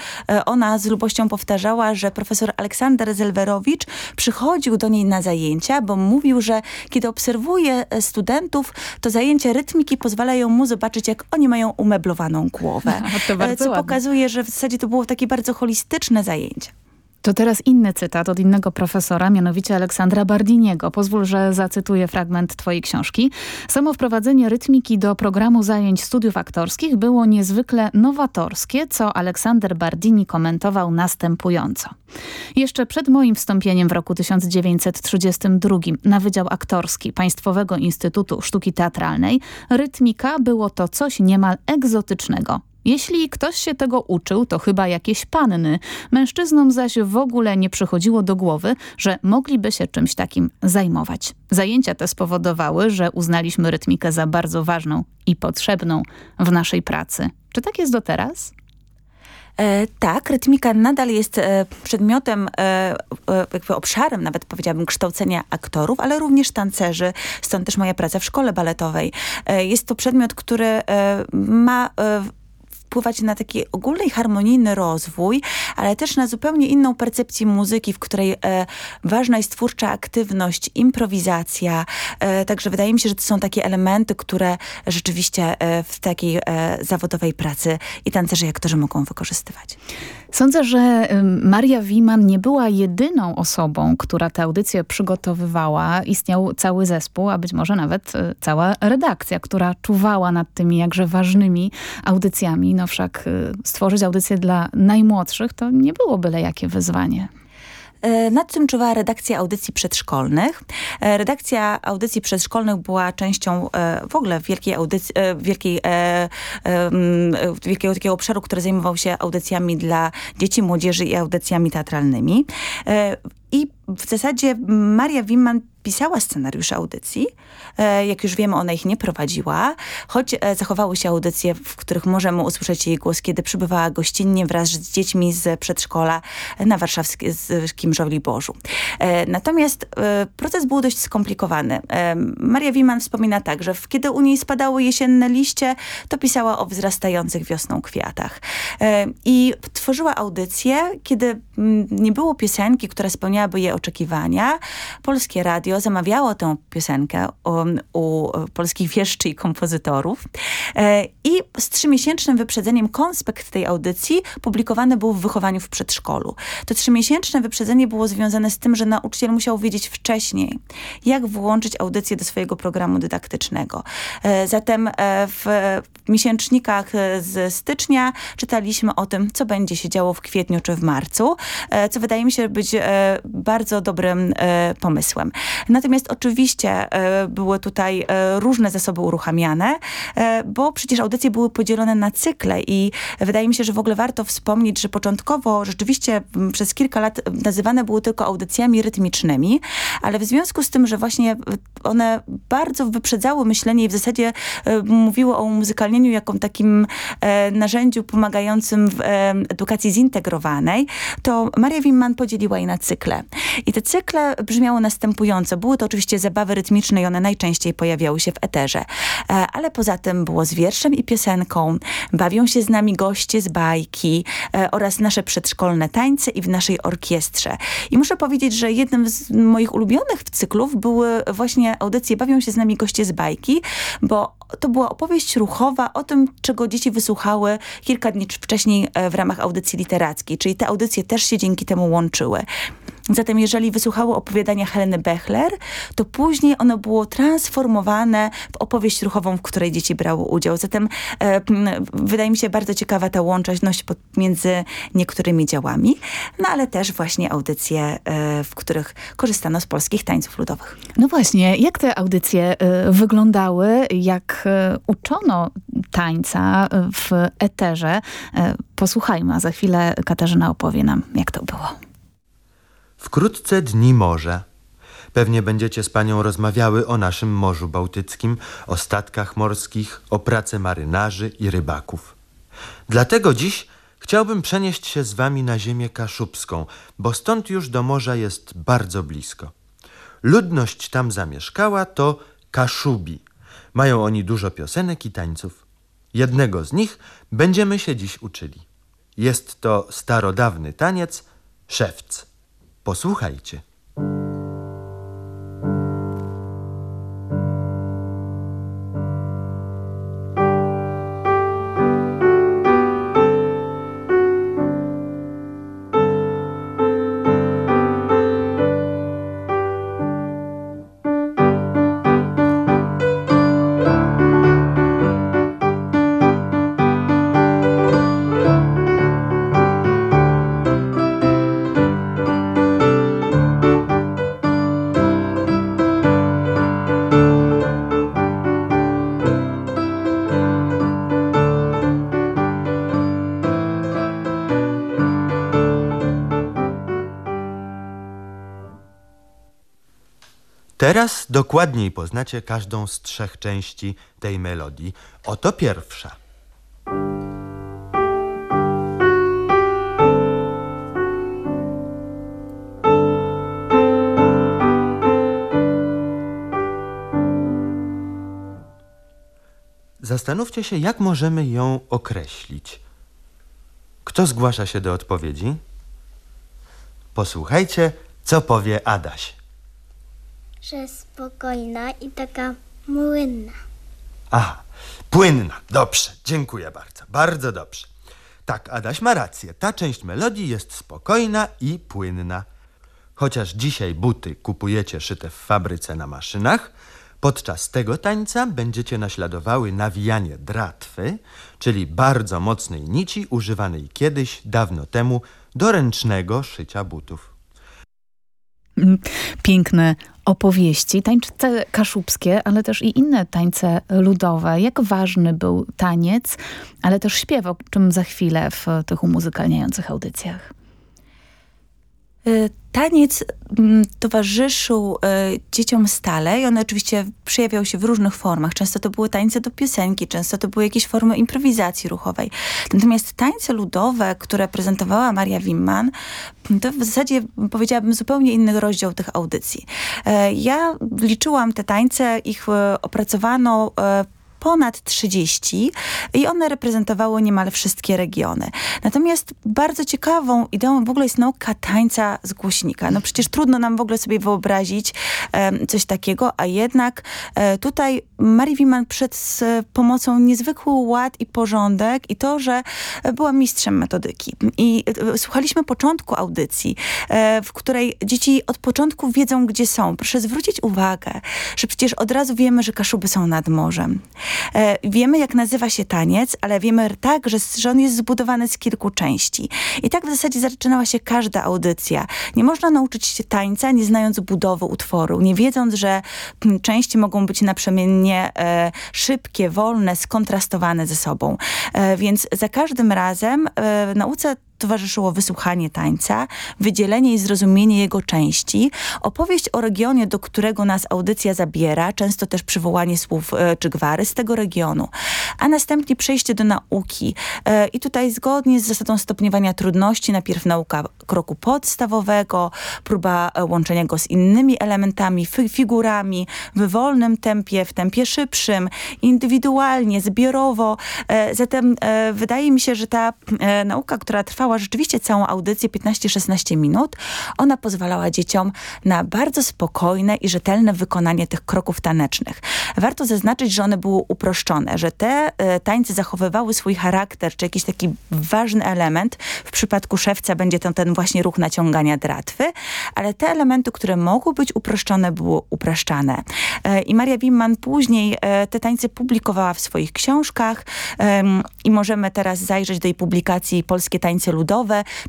Speaker 13: ona z lubością powtarzała, że profesor Aleksander Zelwerowicz przychodził do niej na zajęcia, bo mówił, że kiedy obserwuje studentów, to zajęcia rytmiki pozwalają mu zobaczyć, jak oni mają umeblowaną głowę.
Speaker 12: co
Speaker 13: ładne. pokazuje, że w zasadzie to było takie bardzo holistyczne zajęcia.
Speaker 12: To teraz inny cytat od innego profesora, mianowicie Aleksandra Bardiniego. Pozwól, że zacytuję fragment twojej książki. Samo wprowadzenie rytmiki do programu zajęć studiów aktorskich było niezwykle nowatorskie, co Aleksander Bardini komentował następująco. Jeszcze przed moim wstąpieniem w roku 1932 na Wydział Aktorski Państwowego Instytutu Sztuki Teatralnej rytmika było to coś niemal egzotycznego. Jeśli ktoś się tego uczył, to chyba jakieś panny. Mężczyznom zaś w ogóle nie przychodziło do głowy, że mogliby się czymś takim zajmować. Zajęcia te spowodowały, że uznaliśmy rytmikę za bardzo ważną i potrzebną w naszej pracy. Czy tak jest do teraz?
Speaker 13: E, tak, rytmika nadal jest e, przedmiotem, e, e, jakby obszarem nawet powiedziałabym kształcenia aktorów, ale również tancerzy. Stąd też moja praca w szkole baletowej. E, jest to przedmiot, który e, ma wpływać na taki ogólny i harmonijny rozwój, ale też na zupełnie inną percepcję muzyki, w której e, ważna jest twórcza aktywność, improwizacja. E, także wydaje mi się, że to są takie elementy, które rzeczywiście e, w takiej e, zawodowej pracy i tancerzy i aktorzy mogą wykorzystywać.
Speaker 12: Sądzę, że Maria Wiman nie była jedyną osobą, która tę audycję przygotowywała. Istniał cały zespół, a być może nawet e, cała redakcja, która czuwała nad tymi jakże ważnymi audycjami. No wszak y, stworzyć audycję dla najmłodszych to nie było byle jakie wyzwanie.
Speaker 13: E, nad tym czuwała redakcja audycji przedszkolnych. E, redakcja audycji przedszkolnych była częścią e, w ogóle wielkiej audycji, wielkiej, wielkiego takiego obszaru, który zajmował się audycjami dla dzieci, młodzieży i audycjami teatralnymi. I w zasadzie Maria Wimman pisała scenariusze audycji. E, jak już wiemy, ona ich nie prowadziła, choć e, zachowały się audycje, w których możemy usłyszeć jej głos, kiedy przybywała gościnnie wraz z dziećmi z przedszkola na warszawskim Żoliborzu. E, natomiast proces był dość skomplikowany. Maria Wiman wspomina tak, że kiedy u niej spadały jesienne liście, to pisała o wzrastających wiosną kwiatach. I tworzyła audycję, kiedy nie było piosenki, która spełniałaby jej oczekiwania. Polskie radio zamawiało tę piosenkę u, u polskich wieszczy i kompozytorów. E, I z trzymiesięcznym wyprzedzeniem konspekt tej audycji publikowany był w wychowaniu w przedszkolu. To trzymiesięczne wyprzedzenie było związane z tym, że nauczyciel musiał wiedzieć wcześniej, jak włączyć audycję do swojego programu dydaktycznego. E, zatem e, w miesięcznikach z stycznia czytaliśmy o tym, co będzie się działo w kwietniu czy w marcu. co wydaje mi się być bardzo dobrym pomysłem. Natomiast oczywiście e, były tutaj e, różne zasoby uruchamiane, e, bo przecież audycje były podzielone na cykle i wydaje mi się, że w ogóle warto wspomnieć, że początkowo rzeczywiście m, przez kilka lat nazywane były tylko audycjami rytmicznymi, ale w związku z tym, że właśnie one bardzo wyprzedzały myślenie i w zasadzie mówiły o umuzykalnieniu jako takim narzędziu pomagającym w edukacji zintegrowanej, to Maria Wimman podzieliła je na cykle. I te cykle brzmiały następująco. Były to oczywiście zabawy rytmiczne i one najczęściej pojawiały się w eterze. E, ale poza tym było z wierszem i piosenką. Bawią się z nami goście z bajki e, oraz nasze przedszkolne tańce i w naszej orkiestrze. I muszę powiedzieć, że jednym z moich ulubionych cyklów były właśnie audycje Bawią się z nami goście z bajki, bo to była opowieść ruchowa o tym, czego dzieci wysłuchały kilka dni wcześniej e, w ramach audycji literackiej. Czyli te audycje też się dzięki temu łączyły. Zatem jeżeli wysłuchało opowiadania Heleny Bechler, to później ono było transformowane w opowieść ruchową, w której dzieci brały udział. Zatem e, wydaje mi się bardzo ciekawa ta łączność między niektórymi działami, no ale też właśnie audycje, e, w których korzystano z polskich tańców ludowych.
Speaker 12: No właśnie, jak te audycje y, wyglądały, jak y, uczono tańca w eterze? Y, posłuchajmy, a za chwilę Katarzyna opowie nam, jak to było.
Speaker 16: Wkrótce dni morze. Pewnie będziecie z panią rozmawiały o naszym Morzu Bałtyckim, o statkach morskich, o pracy marynarzy i rybaków. Dlatego dziś chciałbym przenieść się z wami na ziemię kaszubską, bo stąd już do morza jest bardzo blisko. Ludność tam zamieszkała to Kaszubi. Mają oni dużo piosenek i tańców. Jednego z nich będziemy się dziś uczyli. Jest to starodawny taniec szewc. Posłuchajcie. Dokładniej poznacie każdą z trzech części tej melodii. Oto pierwsza. Zastanówcie się, jak możemy ją określić. Kto zgłasza się do odpowiedzi? Posłuchajcie, co powie Adaś.
Speaker 14: Że spokojna i taka młynna.
Speaker 16: Aha, płynna. Dobrze, dziękuję bardzo. Bardzo dobrze. Tak, Adaś ma rację. Ta część melodii jest spokojna i płynna. Chociaż dzisiaj buty kupujecie szyte w fabryce na maszynach, podczas tego tańca będziecie naśladowały nawijanie dratwy, czyli bardzo mocnej nici używanej kiedyś, dawno temu, do ręcznego szycia butów.
Speaker 12: Piękne opowieści, tańce kaszubskie, ale też i inne tańce ludowe. Jak ważny był taniec, ale też śpiew, o czym za chwilę w tych umuzykalniających audycjach.
Speaker 13: Y, Taniec mm, towarzyszył y, dzieciom stale i on oczywiście przejawiał się w różnych formach. Często to były tańce do piosenki, często to były jakieś formy improwizacji ruchowej. Natomiast tańce ludowe, które prezentowała Maria Wimman, to w zasadzie powiedziałabym zupełnie inny rozdział tych audycji. E, ja liczyłam te tańce, ich opracowano ponad 30 i one reprezentowały niemal wszystkie regiony. Natomiast bardzo ciekawą ideą w ogóle jest nauka tańca z głośnika. No przecież trudno nam w ogóle sobie wyobrazić e, coś takiego, a jednak e, tutaj Marii Wiman przed z pomocą niezwykły ład i porządek i to, że była mistrzem metodyki. I e, słuchaliśmy początku audycji, e, w której dzieci od początku wiedzą, gdzie są. Proszę zwrócić uwagę, że przecież od razu wiemy, że Kaszuby są nad morzem. E, wiemy, jak nazywa się taniec, ale wiemy tak, że, on jest zbudowany z kilku części. I tak w zasadzie zaczynała się każda audycja. Nie można nauczyć się tańca, nie znając budowy utworu, nie wiedząc, że mm, części mogą być naprzemiennie e, szybkie, wolne, skontrastowane ze sobą. E, więc za każdym razem e, nauce towarzyszyło wysłuchanie tańca, wydzielenie i zrozumienie jego części, opowieść o regionie, do którego nas audycja zabiera, często też przywołanie słów e, czy gwary z tego regionu, a następnie przejście do nauki. E, I tutaj zgodnie z zasadą stopniowania trudności, najpierw nauka kroku podstawowego, próba e, łączenia go z innymi elementami, figurami, w wolnym tempie, w tempie szybszym, indywidualnie, zbiorowo. E, zatem e, wydaje mi się, że ta e, nauka, która trwała trwała rzeczywiście całą audycję, 15-16 minut. Ona pozwalała dzieciom na bardzo spokojne i rzetelne wykonanie tych kroków tanecznych. Warto zaznaczyć, że one były uproszczone, że te e, tańce zachowywały swój charakter, czy jakiś taki ważny element. W przypadku szewca będzie to ten właśnie ruch naciągania dratwy, ale te elementy, które mogły być uproszczone, były upraszczane. E, I Maria Wimman później e, te tańce publikowała w swoich książkach i możemy teraz zajrzeć do jej publikacji Polskie tańce ludowe,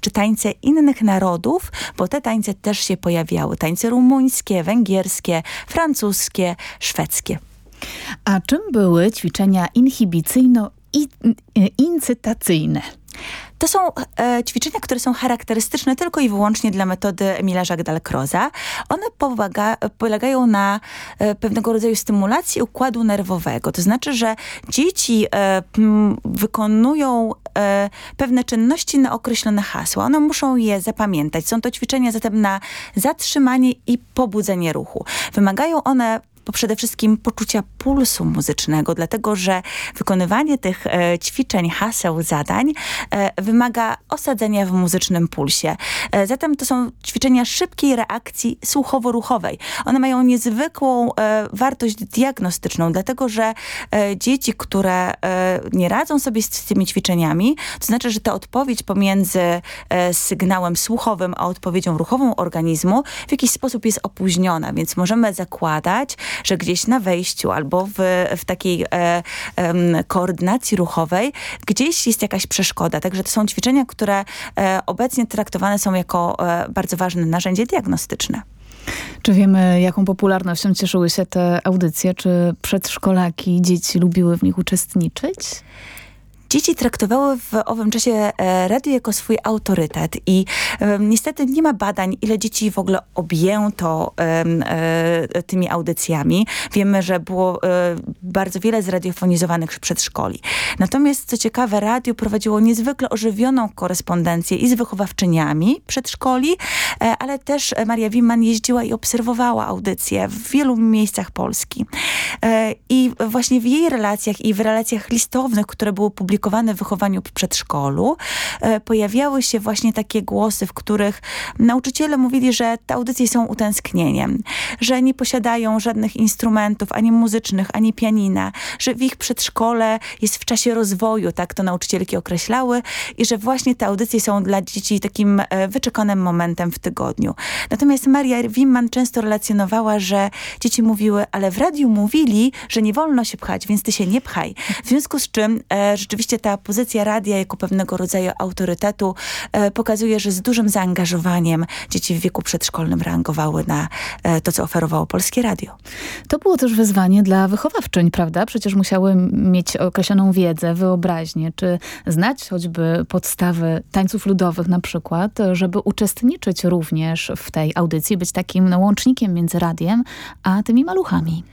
Speaker 13: czy tańce innych narodów, bo te tańce też się pojawiały. Tańce rumuńskie, węgierskie, francuskie, szwedzkie.
Speaker 12: A czym były ćwiczenia inhibicyjno-incytacyjne?
Speaker 13: To są e, ćwiczenia, które są charakterystyczne tylko i wyłącznie dla metody Emila Jacques Dalcroza. One powaga, polegają na e, pewnego rodzaju stymulacji układu nerwowego. To znaczy, że dzieci e, m, wykonują e, pewne czynności na określone hasła. One muszą je zapamiętać. Są to ćwiczenia zatem na zatrzymanie i pobudzenie ruchu. Wymagają one przede wszystkim poczucia pulsu muzycznego, dlatego że wykonywanie tych e, ćwiczeń, haseł, zadań e, wymaga osadzenia w muzycznym pulsie. E, zatem to są ćwiczenia szybkiej reakcji słuchowo-ruchowej. One mają niezwykłą e, wartość diagnostyczną, dlatego że e, dzieci, które e, nie radzą sobie z tymi ćwiczeniami, to znaczy, że ta odpowiedź pomiędzy sygnałem słuchowym a odpowiedzią ruchową organizmu w jakiś sposób jest opóźniona, więc możemy zakładać, że gdzieś na wejściu albo w, w takiej e, e, koordynacji ruchowej gdzieś jest jakaś przeszkoda. Także to są ćwiczenia, które e, obecnie traktowane są jako e, bardzo ważne narzędzie diagnostyczne.
Speaker 12: Czy wiemy, jaką popularnością cieszyły się te audycje? Czy przedszkolaki, dzieci lubiły w nich uczestniczyć?
Speaker 13: Dzieci traktowały w owym czasie e, radio jako swój autorytet i e, niestety nie ma badań, ile dzieci w ogóle objęto e, tymi audycjami. Wiemy, że było bardzo wiele zradiofonizowanych przedszkoli. Natomiast co ciekawe, radio prowadziło niezwykle ożywioną korespondencję i z wychowawczyniami przedszkoli, ale też Maria Wiman jeździła i obserwowała audycje w wielu miejscach Polski. I właśnie w jej relacjach i w relacjach listownych, które były publikowane w wychowaniu w przedszkolu, e, pojawiały się właśnie takie głosy, w których nauczyciele mówili, że te audycje są utęsknieniem, że nie posiadają żadnych instrumentów, ani muzycznych, ani pianina, że w ich przedszkole jest w czasie rozwoju, tak to nauczycielki określały, i że właśnie te audycje są dla dzieci takim e, wyczekanym momentem w tygodniu. Natomiast Maria Wimman często relacjonowała, że dzieci mówiły, ale w radiu mówili, że nie wolno się pchać, więc ty się nie pchaj. W związku z czym e, rzeczywiście rzeczywiście ta pozycja radia jako pewnego rodzaju autorytetu e, pokazuje, że z dużym zaangażowaniem dzieci w wieku przedszkolnym reagowały na e, to, co oferowało Polskie Radio.
Speaker 12: To było też wyzwanie dla wychowawczyń, prawda? Przecież musiały mieć określoną wiedzę, wyobraźnię, czy znać choćby podstawy tańców ludowych na przykład, żeby uczestniczyć również w tej audycji, być takim no, łącznikiem między radiem a tymi maluchami.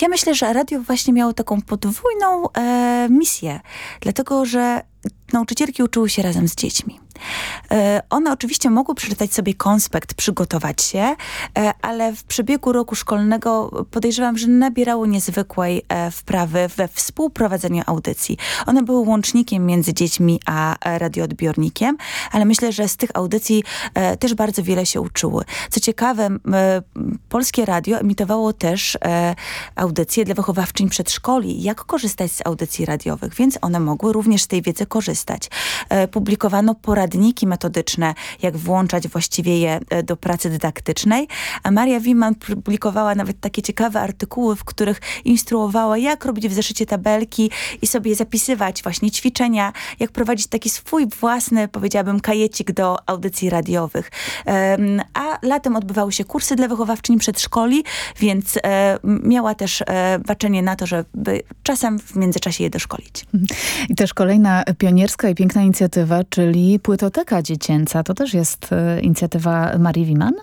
Speaker 13: Ja myślę, że radio właśnie miało taką podwójną e, misję, dlatego że nauczycielki uczyły się razem z dziećmi. E, one oczywiście mogły przeczytać sobie konspekt, przygotować się, e, ale w przebiegu roku szkolnego podejrzewam, że nabierały niezwykłej e, wprawy we współprowadzeniu audycji. One były łącznikiem między dziećmi a radioodbiornikiem, ale myślę, że z tych audycji też bardzo wiele się uczyły. Co ciekawe, Polskie Radio emitowało też audycje dla wychowawczyń przedszkoli, jak korzystać z audycji radiowych, więc one mogły również z tej wiedzy korzystać. Publikowano porady poradniki metodyczne, jak włączać właściwie je e, do pracy dydaktycznej. A Maria Wiman publikowała nawet takie ciekawe artykuły, w których instruowała, jak robić w zeszycie tabelki i sobie zapisywać właśnie ćwiczenia, jak prowadzić taki swój własny, powiedziałabym, kajecik do audycji radiowych. A latem odbywały się kursy dla wychowawczyń przedszkoli, więc e, miała też e, baczenie na to, żeby czasem w międzyczasie je doszkolić.
Speaker 12: I też kolejna pionierska i piękna inicjatywa, czyli Płytoteka Dziecięca. To też jest e, inicjatywa Marii Wiman?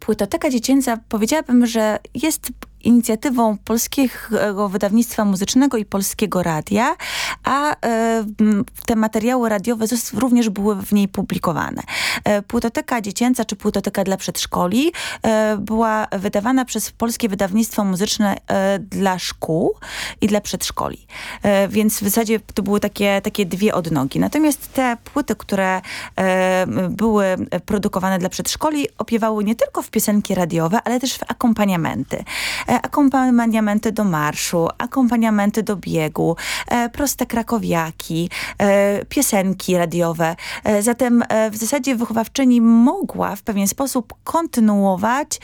Speaker 13: Płytoteka Dziecięca powiedziałabym, że jest inicjatywą Polskiego Wydawnictwa Muzycznego i Polskiego Radia, a e, te materiały radiowe również były w niej publikowane. E, płytoteka dziecięca czy płytoteka dla przedszkoli e, była wydawana przez Polskie Wydawnictwo Muzyczne dla szkół i dla przedszkoli. Więc w zasadzie to były takie, takie dwie odnogi. Natomiast te płyty, które były produkowane dla przedszkoli, opiewały nie tylko w piosenki radiowe, ale też w akompaniamenty. E, akompaniamenty do marszu, akompaniamenty do biegu, e, proste krakowiaki, e, piosenki radiowe. Zatem w zasadzie wychowawczyni mogła w pewien sposób kontynuować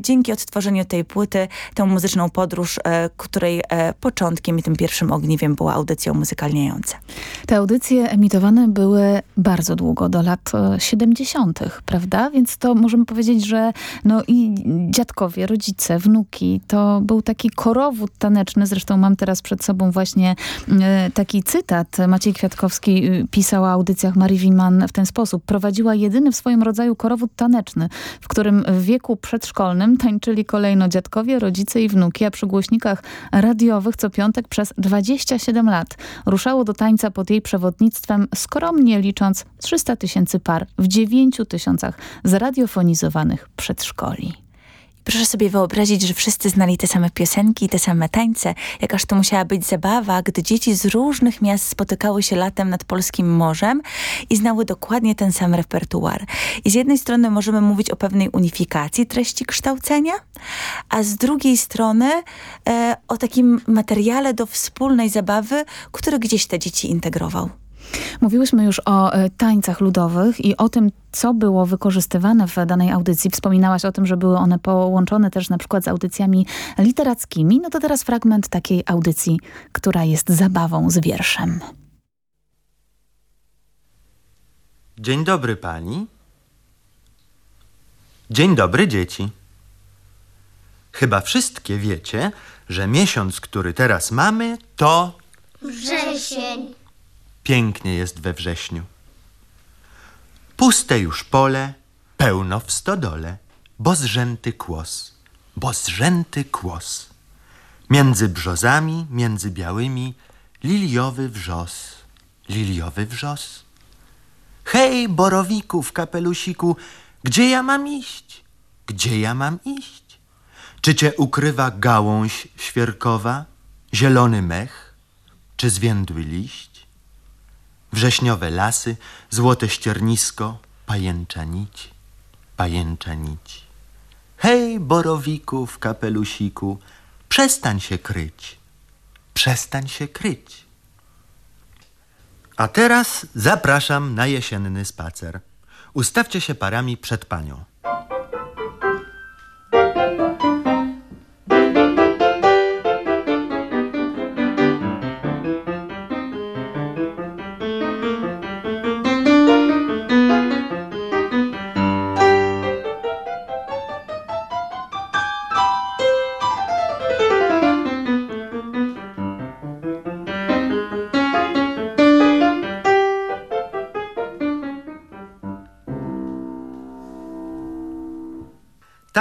Speaker 13: dzięki odtworzeniu tej płyty tę muzyczną podróż, której początkiem i tym pierwszym ogniwiem była audycja muzykalniająca.
Speaker 12: Te audycje emitowane były bardzo długo, do lat 70., prawda? Więc to możemy powiedzieć, że no i dziadkowie, rodzice, wnuki, to był taki korowód taneczny. Zresztą mam teraz przed sobą właśnie e, taki cytat. Maciej Kwiatkowski y, pisał o audycjach Marii Wiman w ten sposób. Prowadziła jedyny w swoim rodzaju korowód taneczny, w którym w wieku przedszkolnym tańczyli kolejno dziadkowie, rodzice i wnuki, a przy głośnikach radiowych co piątek przez 27 lat ruszało do tańca pod jej przewodnictwem skromnie licząc 300 tysięcy par w 9 tysiącach zradiofonizowanych przedszkoli.
Speaker 13: Proszę sobie wyobrazić, że wszyscy znali te same piosenki, te same tańce. Jakaż to musiała być zabawa, gdy dzieci z różnych miast spotykały się latem nad polskim morzem i znały dokładnie ten sam repertuar. I z jednej strony możemy mówić o pewnej unifikacji treści kształcenia, a z drugiej strony e, o takim materiale do wspólnej zabawy, który gdzieś te dzieci integrował.
Speaker 12: Mówiłyśmy już o e, tańcach ludowych i o tym, co było wykorzystywane w danej audycji. Wspominałaś o tym, że były one połączone też na przykład z audycjami literackimi. No to teraz fragment takiej audycji, która jest zabawą z wierszem.
Speaker 16: Dzień dobry pani. Dzień dobry dzieci. Chyba wszystkie wiecie, że miesiąc, który teraz mamy, to...
Speaker 14: Wrzesień.
Speaker 16: Pięknie jest we wrześniu. Puste już pole, pełno w stodole, bo zrzęty kłos, bo zrzęty kłos. Między brzozami, między białymi, liliowy wrzos, liliowy wrzos. Hej, borowiku w kapelusiku, gdzie ja mam iść? Gdzie ja mam iść? Czy cię ukrywa gałąź świerkowa, zielony mech, czy zwiędły liść? Wrześniowe lasy, złote ściernisko, pajęcza nić, pajęcza nić. Hej, borowiku w kapelusiku, przestań się kryć, przestań się kryć. A teraz zapraszam na jesienny spacer. Ustawcie się parami przed panią.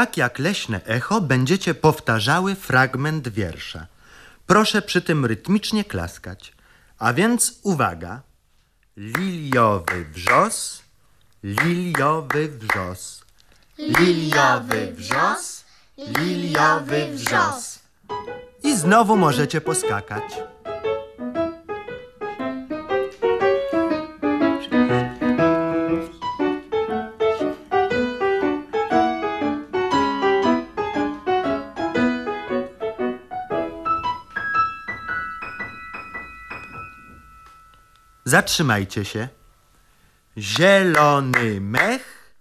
Speaker 16: Tak jak leśne echo będziecie powtarzały fragment wiersza. Proszę przy tym rytmicznie klaskać. A więc uwaga. Liliowy wrzos, liliowy wrzos.
Speaker 14: Liliowy wrzos, liliowy wrzos.
Speaker 16: I znowu możecie poskakać. Zatrzymajcie się. Zielony mech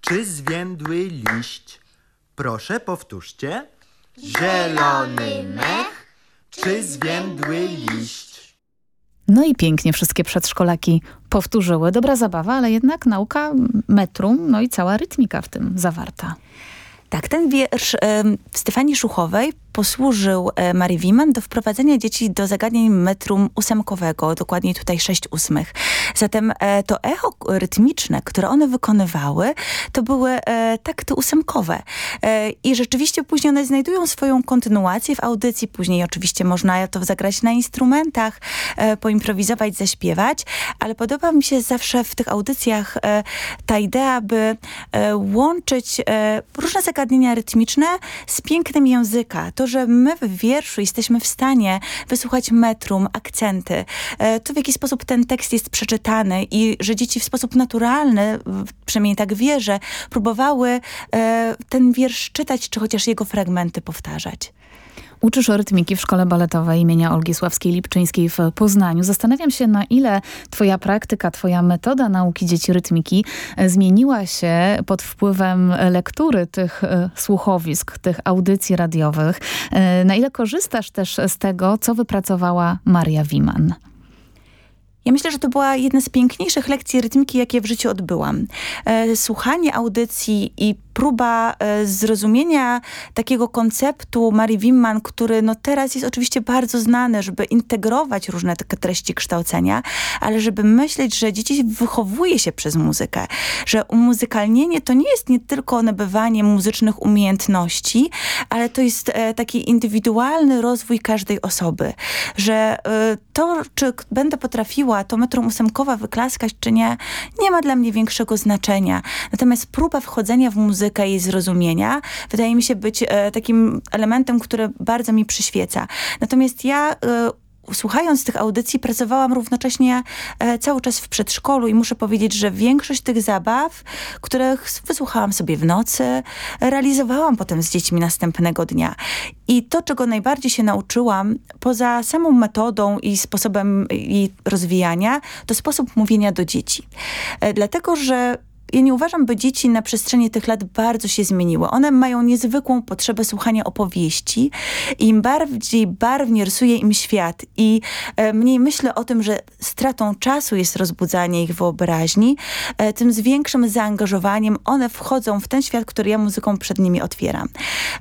Speaker 16: czy zwiędły liść? Proszę powtórzcie. Zielony mech czy zwiędły liść?
Speaker 12: No i pięknie wszystkie przedszkolaki powtórzyły. Dobra zabawa, ale jednak nauka metrum, no i cała rytmika w tym zawarta.
Speaker 13: Tak, ten wiersz e, Stefanii Szuchowej posłużył e, Marii Wiman do wprowadzenia dzieci do zagadnień metrum ósemkowego, dokładniej tutaj sześć ósmych. Zatem e, to echo rytmiczne, które one wykonywały, to były e, takty ósemkowe. I rzeczywiście później one znajdują swoją kontynuację w audycji. Później oczywiście można to zagrać na instrumentach, poimprowizować, zaśpiewać, ale podoba mi się zawsze w tych audycjach ta idea, by łączyć różne zagadnienia rytmiczne z pięknem języka. To, że my w wierszu jesteśmy w stanie wysłuchać metrum, akcenty, e, to w jaki sposób ten tekst jest przeczytany i że dzieci w sposób naturalny, przynajmniej tak wierzę, próbowały e, ten wiersz czytać, czy chociaż jego fragmenty powtarzać.
Speaker 12: Uczysz rytmiki w Szkole Baletowej imienia Olgi Sławskiej-Lipczyńskiej w Poznaniu. Zastanawiam się, na ile twoja praktyka, twoja metoda nauki dzieci rytmiki e, zmieniła się pod wpływem lektury tych e, słuchowisk, tych audycji radiowych. E, na ile korzystasz też z tego, co wypracowała Maria Wiman?
Speaker 13: Ja myślę, że to była jedna z piękniejszych lekcji rytmiki, jakie w życiu odbyłam. Słuchanie audycji i próba e, zrozumienia takiego konceptu Marii Wimman, który no teraz jest oczywiście bardzo znany, żeby integrować różne treści kształcenia, ale żeby myśleć, że dzieci wychowuje się przez muzykę, że umuzykalnienie to nie jest nie tylko nabywanie muzycznych umiejętności, ale to jest e, taki indywidualny rozwój każdej osoby, że e, to, czy będę potrafiła to metrum ósemkowa wyklaskać, czy nie, nie ma dla mnie większego znaczenia. Natomiast próba wchodzenia w muzykę i zrozumienia wydaje mi się być e, takim elementem, który bardzo mi przyświeca. Natomiast ja e, słuchając tych audycji, pracowałam równocześnie e, cały czas w przedszkolu i muszę powiedzieć, że większość tych zabaw, których wysłuchałam sobie w nocy, realizowałam potem z dziećmi następnego dnia. I to, czego najbardziej się nauczyłam, poza samą metodą i sposobem jej rozwijania, to sposób mówienia do dzieci. E, dlatego, że ja nie uważam, by dzieci na przestrzeni tych lat bardzo się zmieniły. One mają niezwykłą potrzebę słuchania opowieści. Im bardziej barwnie rysuje im świat i e, mniej myślę o tym, że stratą czasu jest rozbudzanie ich wyobraźni, e, tym z większym zaangażowaniem one wchodzą w ten świat, który ja muzyką przed nimi otwieram.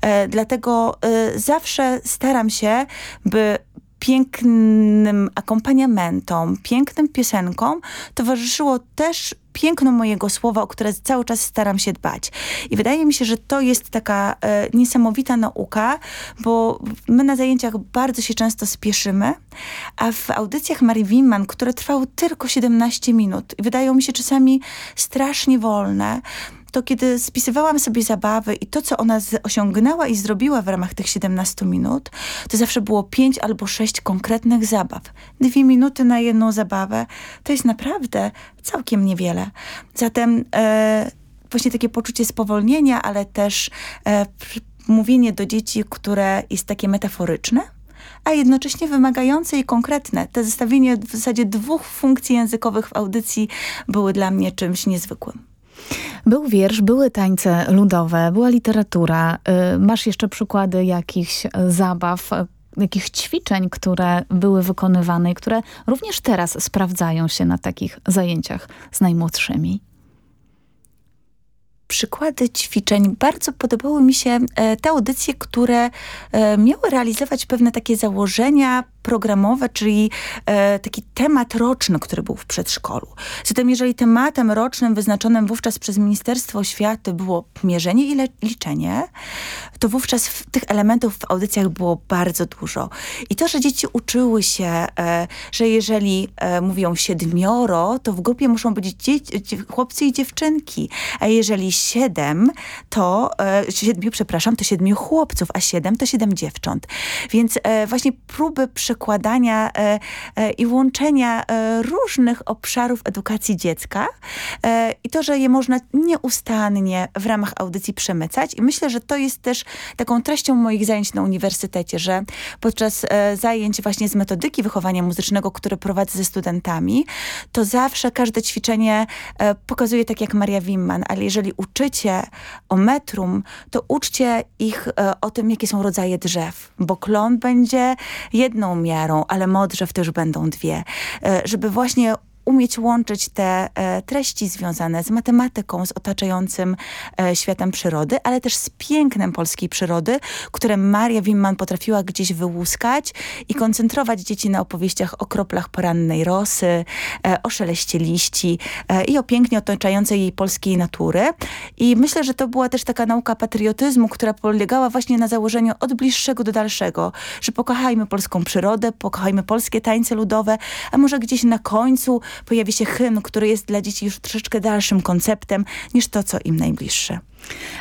Speaker 13: E, dlatego e, zawsze staram się, by pięknym akompaniamentom, pięknym piosenkom towarzyszyło też piękno mojego słowa, o które cały czas staram się dbać. I wydaje mi się, że to jest taka e, niesamowita nauka, bo my na zajęciach bardzo się często spieszymy, a w audycjach Marii Wimman, które trwały tylko 17 minut, wydają mi się czasami strasznie wolne, to kiedy spisywałam sobie zabawy i to, co ona osiągnęła i zrobiła w ramach tych 17 minut, to zawsze było pięć albo sześć konkretnych zabaw. Dwie minuty na jedną zabawę to jest naprawdę całkiem niewiele. Zatem e, właśnie takie poczucie spowolnienia, ale też e, mówienie do dzieci, które jest takie metaforyczne, a jednocześnie wymagające i konkretne. To zestawienie w zasadzie dwóch funkcji językowych w audycji były dla mnie czymś niezwykłym.
Speaker 12: Był wiersz, były tańce ludowe, była literatura. Y, masz jeszcze przykłady jakichś zabaw, jakich ćwiczeń, które były wykonywane i które również teraz sprawdzają się na takich zajęciach z najmłodszymi?
Speaker 13: przykłady ćwiczeń. Bardzo podobały mi się e, te audycje, które e, miały realizować pewne takie założenia programowe, czyli e, taki temat roczny, który był w przedszkolu. Zatem jeżeli tematem rocznym wyznaczonym wówczas przez Ministerstwo Oświaty było mierzenie i liczenie, to wówczas tych elementów w audycjach było bardzo dużo. I to, że dzieci uczyły się, e, że jeżeli e, mówią siedmioro, to w grupie muszą być chłopcy i dziewczynki, a jeżeli siedem, to e, siedmiu, przepraszam, to siedmiu chłopców, a siedem to siedem dziewcząt. Więc e, właśnie próby przekonania przekładania i łączenia różnych obszarów edukacji dziecka i to, że je można nieustannie w ramach audycji przemycać. I myślę, że to jest też taką treścią moich zajęć na uniwersytecie, że podczas zajęć właśnie z metodyki wychowania muzycznego, które prowadzę ze studentami, to zawsze każde ćwiczenie pokazuje tak jak Maria Wimman, ale jeżeli uczycie o metrum, to uczcie ich e, o tym, jakie są rodzaje drzew, bo klon będzie jedną miarą, ale modrzew też będą dwie. E, żeby właśnie umieć łączyć te e, treści związane z matematyką, z otaczającym e, światem przyrody, ale też z pięknem polskiej przyrody, które Maria Wimman potrafiła gdzieś wyłuskać i koncentrować dzieci na opowieściach o kroplach porannej rosy, e, o szeleście liści i o pięknie otaczającej jej polskiej natury. I myślę, że to była też taka nauka patriotyzmu, która polegała właśnie na założeniu od bliższego do dalszego, że pokochajmy polską przyrodę, pokochajmy polskie tańce ludowe, a może gdzieś na końcu pojawi się hymn, który jest dla dzieci już troszeczkę dalszym konceptem niż to, co im najbliższe.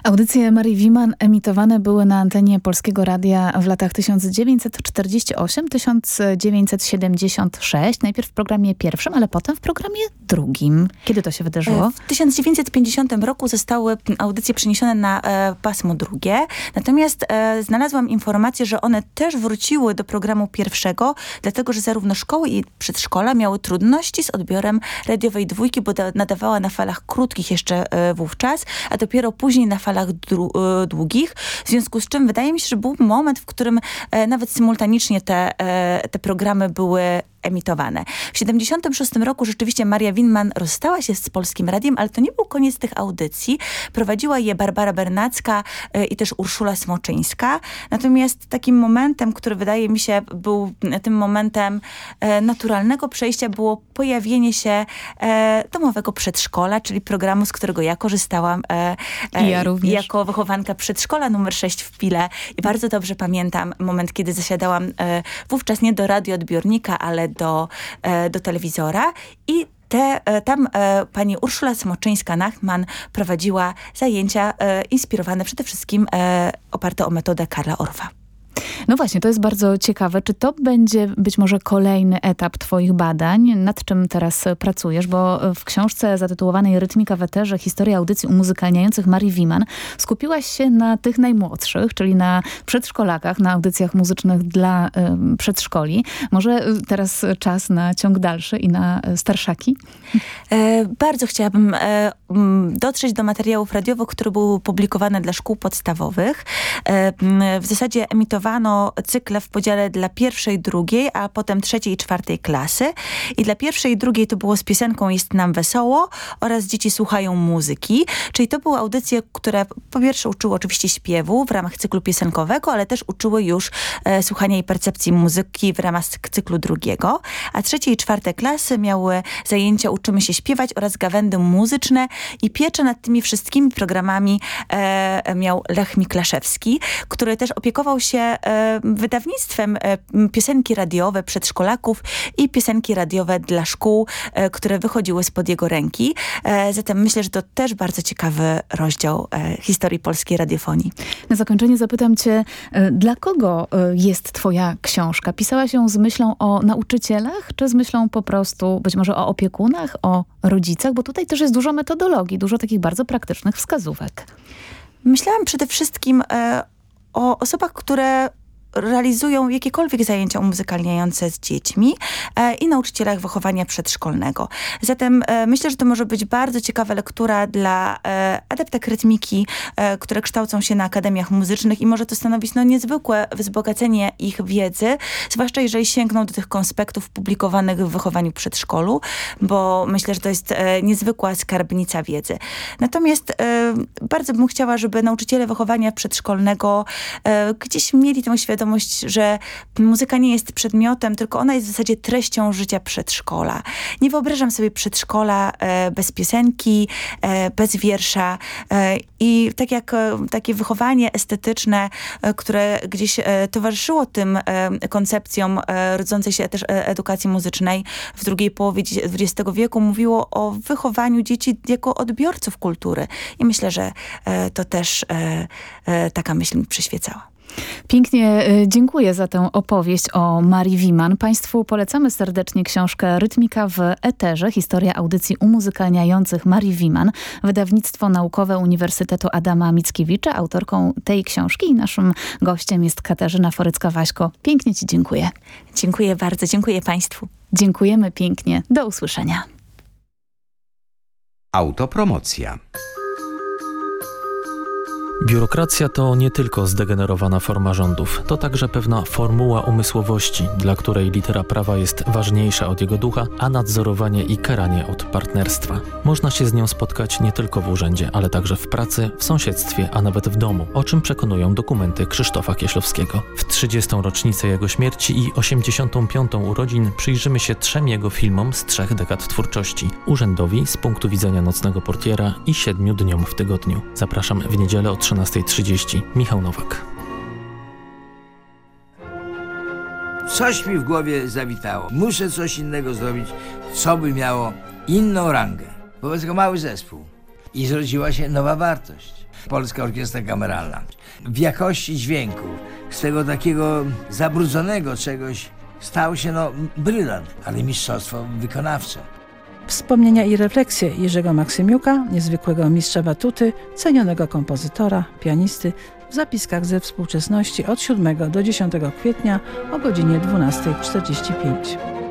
Speaker 12: Audycje Marii Wiman emitowane były na antenie Polskiego Radia w latach 1948-1976. Najpierw w programie pierwszym, ale potem w programie drugim. Kiedy to się wydarzyło?
Speaker 13: W 1950 roku zostały audycje przeniesione na e, pasmo drugie. Natomiast e, znalazłam informację, że one też wróciły do programu pierwszego, dlatego, że zarówno szkoły i przedszkola miały trudności z odbiorem radiowej dwójki, bo nadawała na falach krótkich jeszcze e, wówczas, a dopiero później później na falach e, długich, w związku z czym wydaje mi się, że był moment, w którym e, nawet symultanicznie te, e, te programy były emitowane. W 76 roku rzeczywiście Maria Winman rozstała się z Polskim Radiem, ale to nie był koniec tych audycji. Prowadziła je Barbara Bernacka y, i też Urszula Smoczyńska. Natomiast takim momentem, który wydaje mi się był tym momentem y, naturalnego przejścia było pojawienie się y, domowego przedszkola, czyli programu, z którego ja korzystałam
Speaker 12: ja
Speaker 13: jako wychowanka przedszkola numer 6 w Pile. I bardzo dobrze pamiętam moment, kiedy zasiadałam wówczas nie do radioodbiornika, ale do, e, do telewizora i te, e, tam e, pani Urszula Smoczyńska-Nachman prowadziła zajęcia inspirowane przede wszystkim oparte o metodę Karla Orwa.
Speaker 12: No właśnie, to jest bardzo ciekawe. Czy to będzie być może kolejny etap twoich badań? Nad czym teraz pracujesz? Bo w książce zatytułowanej Rytmika w eterze, historia audycji umuzykalniających Marii Wiman skupiłaś się na tych najmłodszych, czyli na przedszkolakach, na audycjach muzycznych dla y, przedszkoli. Może teraz czas na ciąg dalszy i na starszaki?
Speaker 13: E, bardzo chciałabym e, dotrzeć do materiałów radiowych, które były publikowane dla szkół podstawowych. E, w zasadzie emitowano cykle w podziale dla pierwszej, drugiej, a potem trzeciej i czwartej klasy. I dla pierwszej i drugiej to było z piosenką Jest nam wesoło oraz Dzieci słuchają muzyki. Czyli to były audycje, które po pierwsze uczyły oczywiście śpiewu w ramach cyklu piosenkowego, ale też uczyły już słuchania i percepcji muzyki w ramach cyklu drugiego. A trzecie i czwarte klasy miały zajęcia Uczymy się śpiewać oraz gawędy muzyczne i pieczę nad tymi wszystkimi programami e, miał Lech Miklaszewski, który też opiekował się e, wydawnictwem e, piosenki radiowe przedszkolaków i piosenki radiowe dla szkół, e, które wychodziły spod jego ręki. E, zatem myślę, że to też bardzo ciekawy rozdział e, historii polskiej radiofonii.
Speaker 12: Na zakończenie zapytam cię, dla kogo jest twoja książka? Pisałaś ją z myślą o nauczycielach, czy z myślą po prostu być może o opiekunach, o rodzicach? Bo tutaj też jest dużo metodologii, dużo takich bardzo praktycznych wskazówek.
Speaker 13: Myślałam przede wszystkim e, o osobach, które realizują jakiekolwiek zajęcia umuzykalniające z dziećmi e, i nauczycielach wychowania przedszkolnego. Zatem e, myślę, że to może być bardzo ciekawa lektura dla e, adeptek rytmiki, e, które kształcą się na akademiach muzycznych i może to stanowić no, niezwykłe wzbogacenie ich wiedzy, zwłaszcza jeżeli sięgną do tych konspektów publikowanych w wychowaniu przedszkolu, bo myślę, że to jest e, niezwykła skarbnica wiedzy. Natomiast e, bardzo bym chciała, żeby nauczyciele wychowania przedszkolnego gdzieś mieli tę świadomość, świadomość, że muzyka nie jest przedmiotem, tylko ona jest w zasadzie treścią życia przedszkola. Nie wyobrażam sobie przedszkola e, bez piosenki, e, bez wiersza e, i tak jak e, takie wychowanie estetyczne, e, które gdzieś e, towarzyszyło tym koncepcjom rodzącej się też edukacji muzycznej w drugiej połowie XX wieku, mówiło o wychowaniu dzieci jako odbiorców kultury. I myślę, że to też taka myśl mi przyświecała.
Speaker 12: Pięknie y, dziękuję za tę opowieść o Marii Wiman. Państwu polecamy serdecznie książkę Rytmika w Eterze. Historia audycji umuzykalniających Marii Wiman. Wydawnictwo naukowe Uniwersytetu Adama Mickiewicza. Autorką tej książki i naszym gościem jest Katarzyna Forycka-Waśko. Pięknie Ci dziękuję.
Speaker 13: Dziękuję bardzo, dziękuję Państwu.
Speaker 12: Dziękujemy pięknie. Do usłyszenia.
Speaker 17: Autopromocja.
Speaker 18: Biurokracja to nie tylko zdegenerowana forma rządów, to także pewna formuła umysłowości, dla której litera prawa jest ważniejsza od jego ducha, a nadzorowanie i karanie od partnerstwa. Można się z nią spotkać nie tylko w urzędzie, ale także w pracy, w sąsiedztwie, a nawet w domu, o czym przekonują dokumenty Krzysztofa Kieślowskiego. W 30. rocznicę jego śmierci i 85. urodzin przyjrzymy się trzem jego filmom z trzech dekad twórczości. Urzędowi z punktu widzenia nocnego portiera i siedmiu dniom w tygodniu. Zapraszam w niedzielę o 13.30. Michał Nowak.
Speaker 4: Coś mi w głowie zawitało. Muszę coś innego zrobić, co by miało inną rangę. Wobec tego mały zespół. I zrodziła się nowa wartość. Polska Orkiestra Kameralna. W jakości dźwięku, z tego takiego zabrudzonego czegoś, stał się no brylant, ale mistrzostwo wykonawcze.
Speaker 19: Wspomnienia i refleksje Jerzego Maksymiuka, niezwykłego mistrza batuty, cenionego kompozytora, pianisty, w zapiskach ze współczesności od 7 do 10 kwietnia o godzinie 12.45.